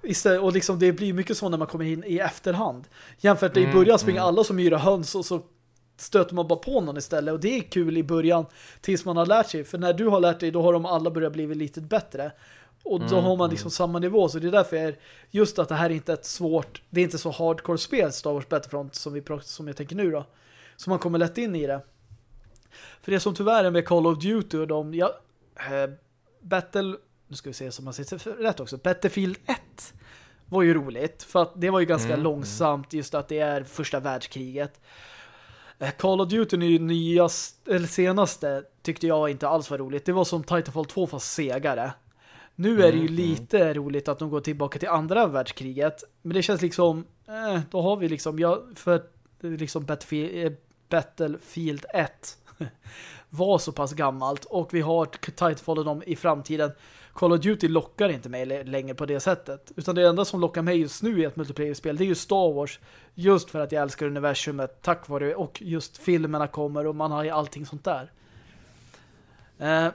Istället, och liksom det blir mycket så när man kommer in i efterhand. Jämfört med mm, i början springer mm. alla som yra höns och så stöter man bara på någon istället. Och det är kul i början tills man har lärt sig. För när du har lärt dig då har de alla börjat bli lite bättre. Och då mm, har man liksom mm. samma nivå. Så det är därför är just att det här är inte ett svårt, det är inte så hardcore spel Star Wars Battlefront som, vi, som jag tänker nu då. Så man kommer lätt in i det. För det som tyvärr är med Call of Duty och de, ja, äh, Battle, nu ska vi se som man säger rätt också, Battlefield 1 var ju roligt. För att det var ju ganska mm, mm. långsamt just att det är första världskriget. Äh, Call of Duty är nyast, eller senaste tyckte jag inte alls var roligt. Det var som Titanfall 2 fast segare. Nu är det ju mm, mm. lite roligt att de går tillbaka till andra världskriget. Men det känns liksom, eh, då har vi liksom, ja, för liksom Battlefield, eh, Battlefield 1 var så pass gammalt och vi har Titanfall dem i framtiden. Call of Duty lockar inte mig längre på det sättet. Utan det enda som lockar mig just nu i ett multiplayer-spel det är ju Star Wars. Just för att jag älskar universumet tack vare och just filmerna kommer och man har ju allting sånt där. Eh,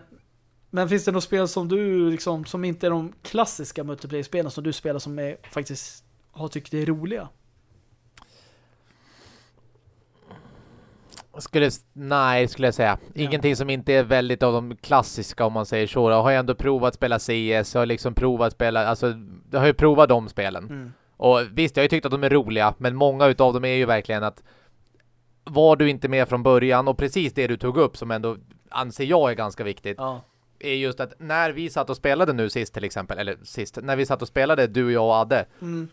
men finns det något spel som du liksom, som inte är de klassiska multiplayer-spelen som du spelar som är, faktiskt har tyckt är roliga? Skulle, nej, skulle jag säga. Ja. Ingenting som inte är väldigt av de klassiska om man säger så. Jag har ju ändå provat spela CS, jag har liksom provat spela, alltså jag har ju provat de spelen. Mm. Och visst, jag har ju tyckt att de är roliga, men många utav dem är ju verkligen att var du inte med från början och precis det du tog upp som ändå anser jag är ganska viktigt. Ja är just att när vi satt och spelade nu sist till exempel, eller sist, när vi satt och spelade, du, jag och Adde. Mm.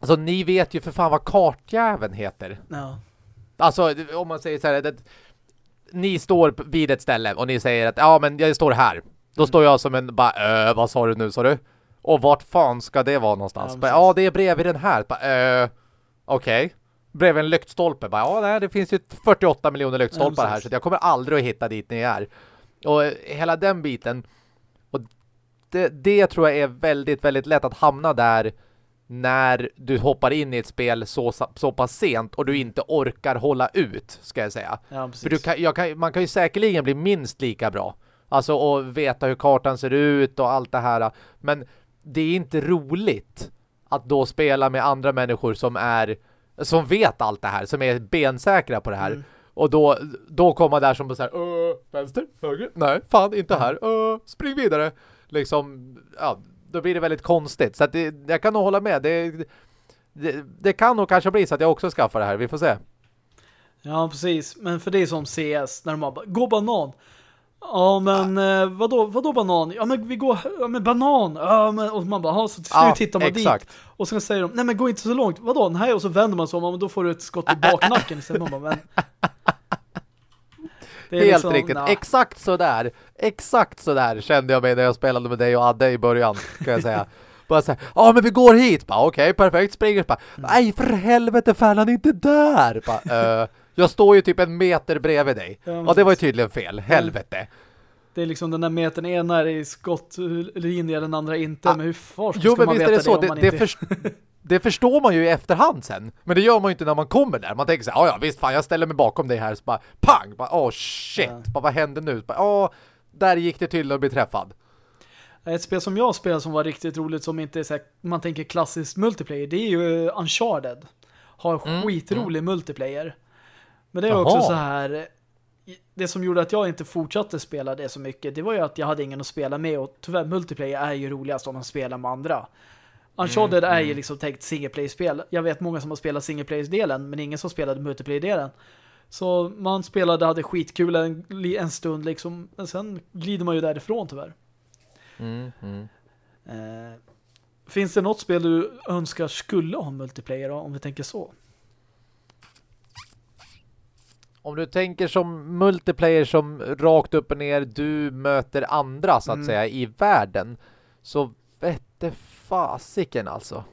Alltså ni vet ju för fan vad kartjäveln heter. Ja. Alltså om man säger så här, det, ni står vid ett ställe och ni säger att ja men jag står här. Då står jag som en, bara, äh, vad sa du nu, sa du? Och vart fan ska det vara någonstans? Ja, Bara, ja det är bredvid den här. Bara, äh, Okej. Okay. Bredvid en lyktstolpe. Bara, ja nej, det finns ju 48 miljoner lyktstolpar Ja, här så jag kommer aldrig att hitta dit ni är. Och hela den biten. Och det, det tror jag är väldigt, väldigt lätt att hamna där när du hoppar in i ett spel så, så pass sent och du inte orkar hålla ut, ska jag säga. Ja. För du kan, kan, man kan ju säkerligen bli minst lika bra. Alltså och veta hur kartan ser ut och allt det här. Men det är inte roligt att då spela med andra människor som är som vet allt det här, som är bensäkra på det här. Mm. Och då, då kommer där som på så här, vänster, höger, nej, fan inte här, öh, spring vidare. Liksom, ja, då blir det väldigt konstigt. Så att det, jag kan nog hålla med. Det, det, det kan nog kanske bli så att jag också skaffar det här, vi får se. Ja, precis. Men för det är som CS, när de har bara, gå banan. Ja, men eh, vadå, vadå banan? Ja, men vi går, ja men banan. Ja, men, och man bara, ja, så till slut Ja, hittar man exakt. dit. Och sen säger de, nej men gå inte så långt. Vadå, nej, och så vänder man sig om, ja, men då får du ett skott i baknacken. istället. man bara, men... Är Helt liksom, riktigt. nah. Exakt så där. Exakt så där kände jag mig när jag spelade med dig och Adde i början, kan jag säga. Bara så här, ja men vi går hit. Okej, perfekt. Springer. Bara, Nej, för helvete Färlan, inte där. Bara, "Eh, jag står ju typ en meter bredvid dig. Ja, Ja, det var ju tydligen fel. Helvete. Det är liksom den där metern, ena är i skottlinje, den andra inte. Ah, Men hur far ska Jo, men man visst är veta det så. Det, det, inte... förs- det förstår man ju i efterhand sen. Men det gör man ju inte när man kommer där. Man tänker så här, ja visst fan jag ställer mig bakom dig här. Så bara pang, bara åh shit, Ja. bara, vad hände nu? Bara, där gick det till att bli träffad. Ett spel som jag spelar som var riktigt roligt som inte är så här, man tänker klassiskt multiplayer, det är ju Uncharted. Har Mm, skitrolig multiplayer. Men det är också så här det som gjorde att jag inte fortsatte spela det så mycket, det var ju att jag hade ingen att spela med och tyvärr multiplayer är ju roligast om man spelar med andra. Uncharted Mm, är ju liksom tänkt singleplayer-spel. Jag vet många som har spelat singleplayer-delen men ingen som spelade multiplayer-delen. Så man spelade, hade skitkul en, en stund liksom, men sen glider man ju därifrån tyvärr. Mm, mm. Eh, finns det något spel du önskar skulle ha multiplayer om vi tänker så? Om du tänker som multiplayer som rakt upp och ner du möter andra så att Mm. säga i världen så vette fasiken alltså.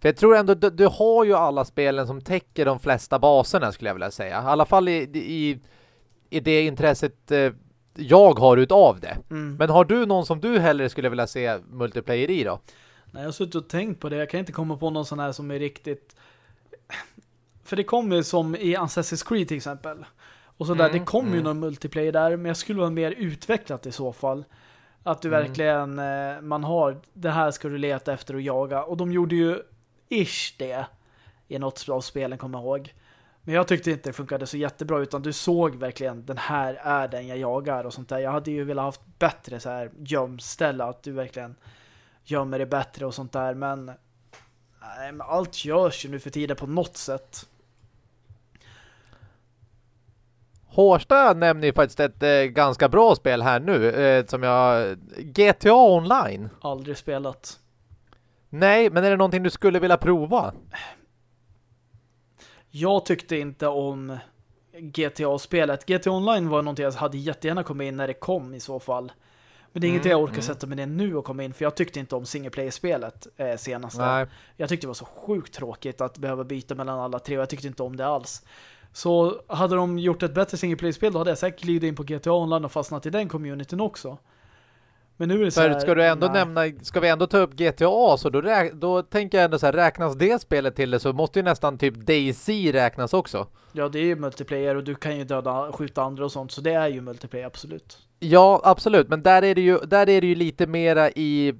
För jag tror ändå du, du har ju alla spelen som täcker de flesta baserna skulle jag vilja säga. I alla fall i, i, i det intresset eh, jag har utav det. Mm. Men har du någon som du hellre skulle vilja se multiplayer i då? Nej, jag har suttit och tänkt på det. Jag kan inte komma på någon sån här som är riktigt... För det kommer ju som i Assassin's Creed till exempel. Och så där, Mm, det ju mm. någon multiplayer där, men jag skulle vara mer utvecklat i så fall. Att du Mm. verkligen, eh, man har, det här ska du leta efter och jaga. Och de gjorde ju ish det i något av spelen, kommer jag ihåg. Men jag tyckte inte det funkade så jättebra utan du såg verkligen den här är den jag jagar och sånt där. Jag hade ju velat haft bättre så här gömställe att du verkligen gömmer det bättre och sånt där men, nej, men allt görs ju nu för tiden på något sätt. Hårsta nämner ju faktiskt ett eh, ganska bra spel här nu eh, som jag GTA Online. Aldrig spelat. Nej, men är det någonting du skulle vilja prova? Jag tyckte inte om GTA-spelet. GTA Online var någonting jag hade jättegärna kommit in när det kom i så fall. Men det är inget Mm, jag orkar mm. sätta mig ner nu och komma in för jag tyckte inte om singleplayer-spelet eh, senast. Nej. Jag tyckte det var så sjukt tråkigt att behöva byta mellan alla tre och jag tyckte inte om det alls. Så hade de gjort ett bättre singleplayer-spel då hade jag säkert glidit in på GTA Online och fastnat i den communityn också. Men nu är det så här, ska du ändå nej. nämna, ska vi ändå ta upp GTA så då, då tänker jag ändå så här, räknas det spelet till det så måste ju nästan typ DayZ räknas också. Ja, det är ju multiplayer och du kan ju döda, skjuta andra och sånt så det är ju multiplayer, absolut. Ja, absolut, men där är det ju, där är det ju lite mera i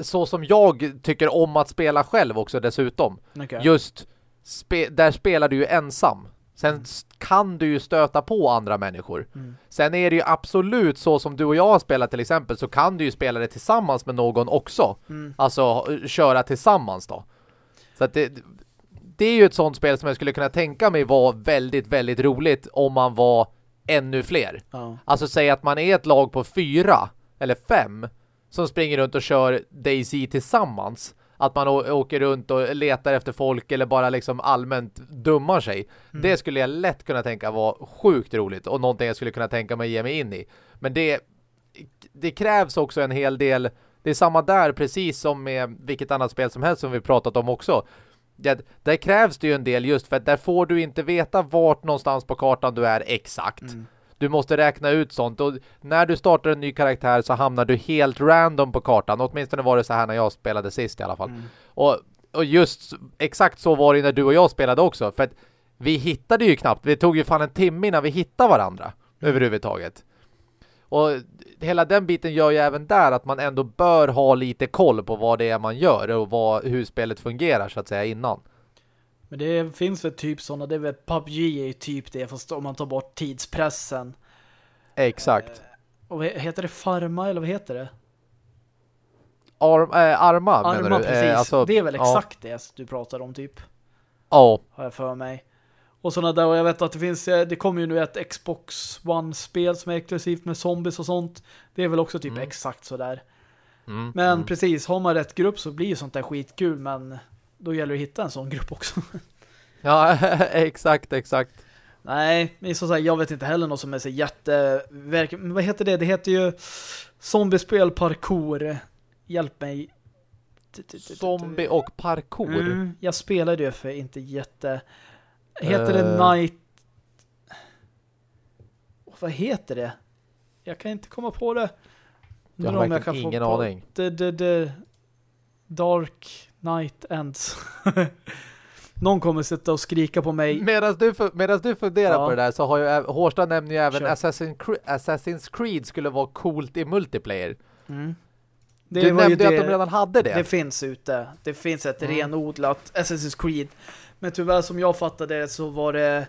så som jag tycker om att spela själv också dessutom. Okay. Just spe, där spelar du ju ensam. Sen s- kan du ju stöta på andra människor. Mm. Sen är det ju absolut så som du och jag har spelat till exempel så kan du ju spela det tillsammans med någon också. Mm. Alltså köra tillsammans då. Så att det, det är ju ett sånt spel som jag skulle kunna tänka mig var väldigt, väldigt roligt om man var ännu fler. Ja. Alltså säg att man är ett lag på fyra eller fem som springer runt och kör DayZ tillsammans. Att man åker runt och letar efter folk eller bara liksom allmänt dummar sig. Mm. Det skulle jag lätt kunna tänka var sjukt roligt och någonting jag skulle kunna tänka mig ge mig in i. Men det, det krävs också en hel del det är samma där precis som med vilket annat spel som helst som vi pratat om också. Det, där krävs det ju en del just för att där får du inte veta vart någonstans på kartan du är exakt. Mm. Du måste räkna ut sånt och när du startar en ny karaktär så hamnar du helt random på kartan. Åtminstone var det så här när jag spelade sist i alla fall. Mm. Och, och just exakt så var det när du och jag spelade också. För att vi hittade ju knappt. Vi tog ju fan en timme innan vi hittade varandra. Mm. Överhuvudtaget. Och hela den biten gör ju även där att man ändå bör ha lite koll på vad det är man gör och vad, hur spelet fungerar så att säga innan. Men det finns väl typ sådana, det är väl PubG är ju typ det fast om man tar bort tidspressen. Exakt. Eh, och heter det Farma eller vad heter det? Arm, äh, arma, arma menar du? precis. Eh, alltså, det är väl exakt ja. det du pratar om typ. Ja. Har jag för mig. Och sådana där, och jag vet att det finns, eh, det kommer ju nu ett Xbox One-spel som är exklusivt med zombies och sånt. Det är väl också typ mm. exakt sådär. Mm, men mm. precis, har man rätt grupp så blir ju sånt där skitkul, men då gäller det att hitta en sån grupp också. ja, exakt, exakt. Nej, men så säga, jag vet inte heller något som är så jätte... Vad heter det? Det heter ju zombiespel parkour. Hjälp mig. Zombie och parkour? Mm, jag spelade ju för inte jätte... Heter det uh... Night... Vad heter det? Jag kan inte komma på det. Jag har kan ingen aning. The, the, the Dark Night Ends. Någon kommer sitta och skrika på mig. Medan du, medan du funderar ja. på det där så har ju Hårstad nämner ju även Assassin's Creed, Assassin's Creed skulle vara coolt i multiplayer. Mm. Det du nämnde ju att de redan hade det. Det finns ute. Det finns ett mm. renodlat Assassin's Creed. Men tyvärr som jag fattade så var det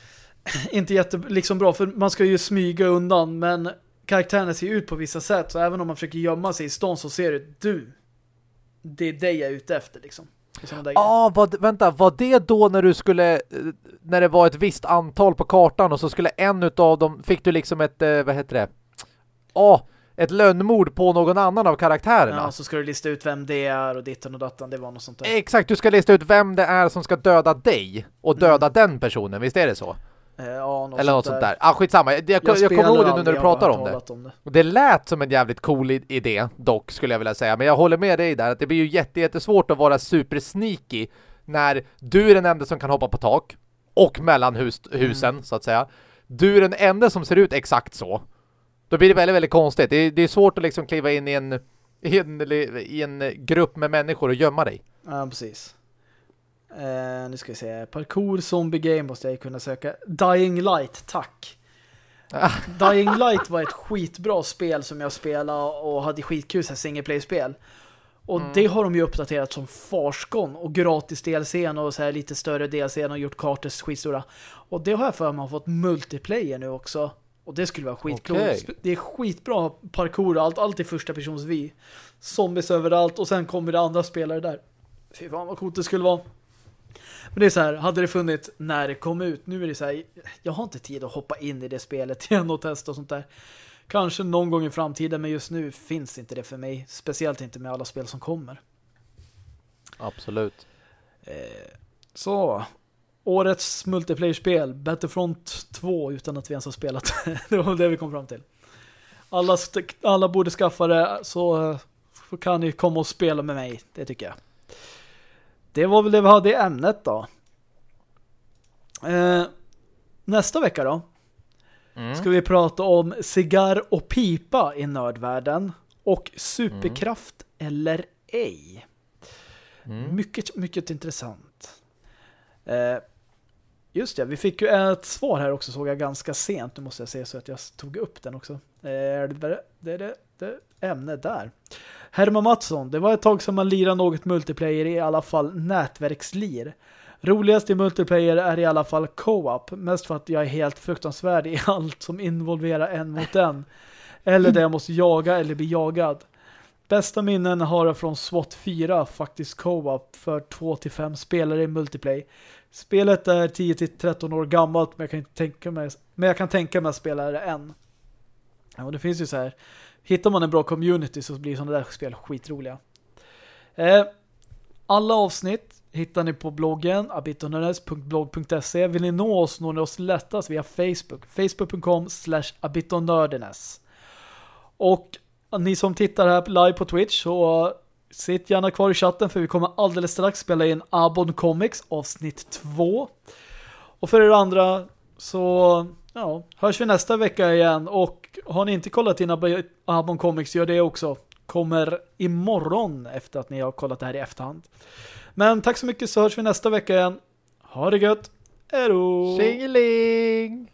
inte jätte liksom bra för man ska ju smyga undan men karaktärerna ser ut på vissa sätt så även om man försöker gömma sig i stånd så ser du du det är dig jag är ute efter liksom. Ja, ah, vänta, var det då när du skulle när det var ett visst antal på kartan och så skulle en av dem, fick du liksom ett, eh, vad heter det? Ja, ah, ett lönnmord på någon annan av karaktärerna. Ja, så ska du lista ut vem det är och ditten och datan, det var något sånt där. Exakt, du ska lista ut vem det är som ska döda dig och döda mm. den personen, visst är det så? Eh, ja, Eller något sånt där. där. Ah, skitsamma. Jag, jag, jag kommer ihåg det nu när du pratar om det. om det. Och det lät som en jävligt cool idé, dock, skulle jag vilja säga. Men jag håller med dig där, att det blir ju jätte, jättesvårt att vara super sneaky när du är den enda som kan hoppa på tak och mellan hus, husen, mm. så att säga. Du är den enda som ser ut exakt så. Då blir det väldigt, väldigt konstigt. Det är, det är svårt att liksom kliva in i en, i en, i en grupp med människor och gömma dig. Ja, precis. Uh, nu ska vi se. Parkour Zombie Game måste jag kunna söka. Dying Light, tack. Dying Light var ett skitbra spel som jag spelade och hade skitkul så single play spel. Och mm. det har de ju uppdaterat som farskon och gratis DLC och så här lite större DLC och gjort kartor skitstora. Och det har jag för mig fått multiplayer nu också. Och det skulle vara skitkul. Okay. Det är skitbra parkour allt, allt i första persons vi. Zombies överallt och sen kommer det andra spelare där. Fy fan vad coolt det skulle vara. Men det är så här, hade det funnits när det kom ut, nu är det så här, jag har inte tid att hoppa in i det spelet igen och testa och sånt där. Kanske någon gång i framtiden, men just nu finns inte det för mig. Speciellt inte med alla spel som kommer. Absolut. Eh, så, årets multiplayer-spel, Battlefront 2, utan att vi ens har spelat. det var det vi kom fram till. Alla, alla borde skaffa det, så, så kan ni komma och spela med mig, det tycker jag. Det var väl det vi hade i ämnet då. Eh, nästa vecka då mm. ska vi prata om cigarr och pipa i nördvärlden och superkraft mm. eller ej. Mm. Mycket, mycket intressant. Eh, just det, vi fick ju ett svar här också såg jag ganska sent. Nu måste jag se så att jag tog upp den också. Eh, det, det, det, det ämne där. Herman Mattsson, det var ett tag som man lirade något multiplayer i alla fall nätverkslir. Roligast i multiplayer är i alla fall co-op, mest för att jag är helt fruktansvärd i allt som involverar en mot en. Eller där jag måste jaga eller bli jagad. Bästa minnen har jag från SWAT 4, faktiskt co-op, för 2-5 spelare i multiplayer. Spelet är 10-13 år gammalt, men jag kan inte tänka mig, men jag kan tänka mig att spela det än. Ja, och det finns ju så här, hittar man en bra community så blir sådana där spel skitroliga. Eh, alla avsnitt hittar ni på bloggen abitonördenes.blog.se. Vill ni nå oss, når ni oss lättast via Facebook. Facebook.com slash abitonördenes. Och eh, ni som tittar här live på Twitch så eh, sitt gärna kvar i chatten för vi kommer alldeles strax spela in Abon Comics avsnitt 2. Och för er andra så ja, hörs vi nästa vecka igen och har ni inte kollat in Abon Comics gör det också. Kommer imorgon efter att ni har kollat det här i efterhand. Men tack så mycket så hörs vi nästa vecka igen. Ha det gött. Hej då! Tjingeling!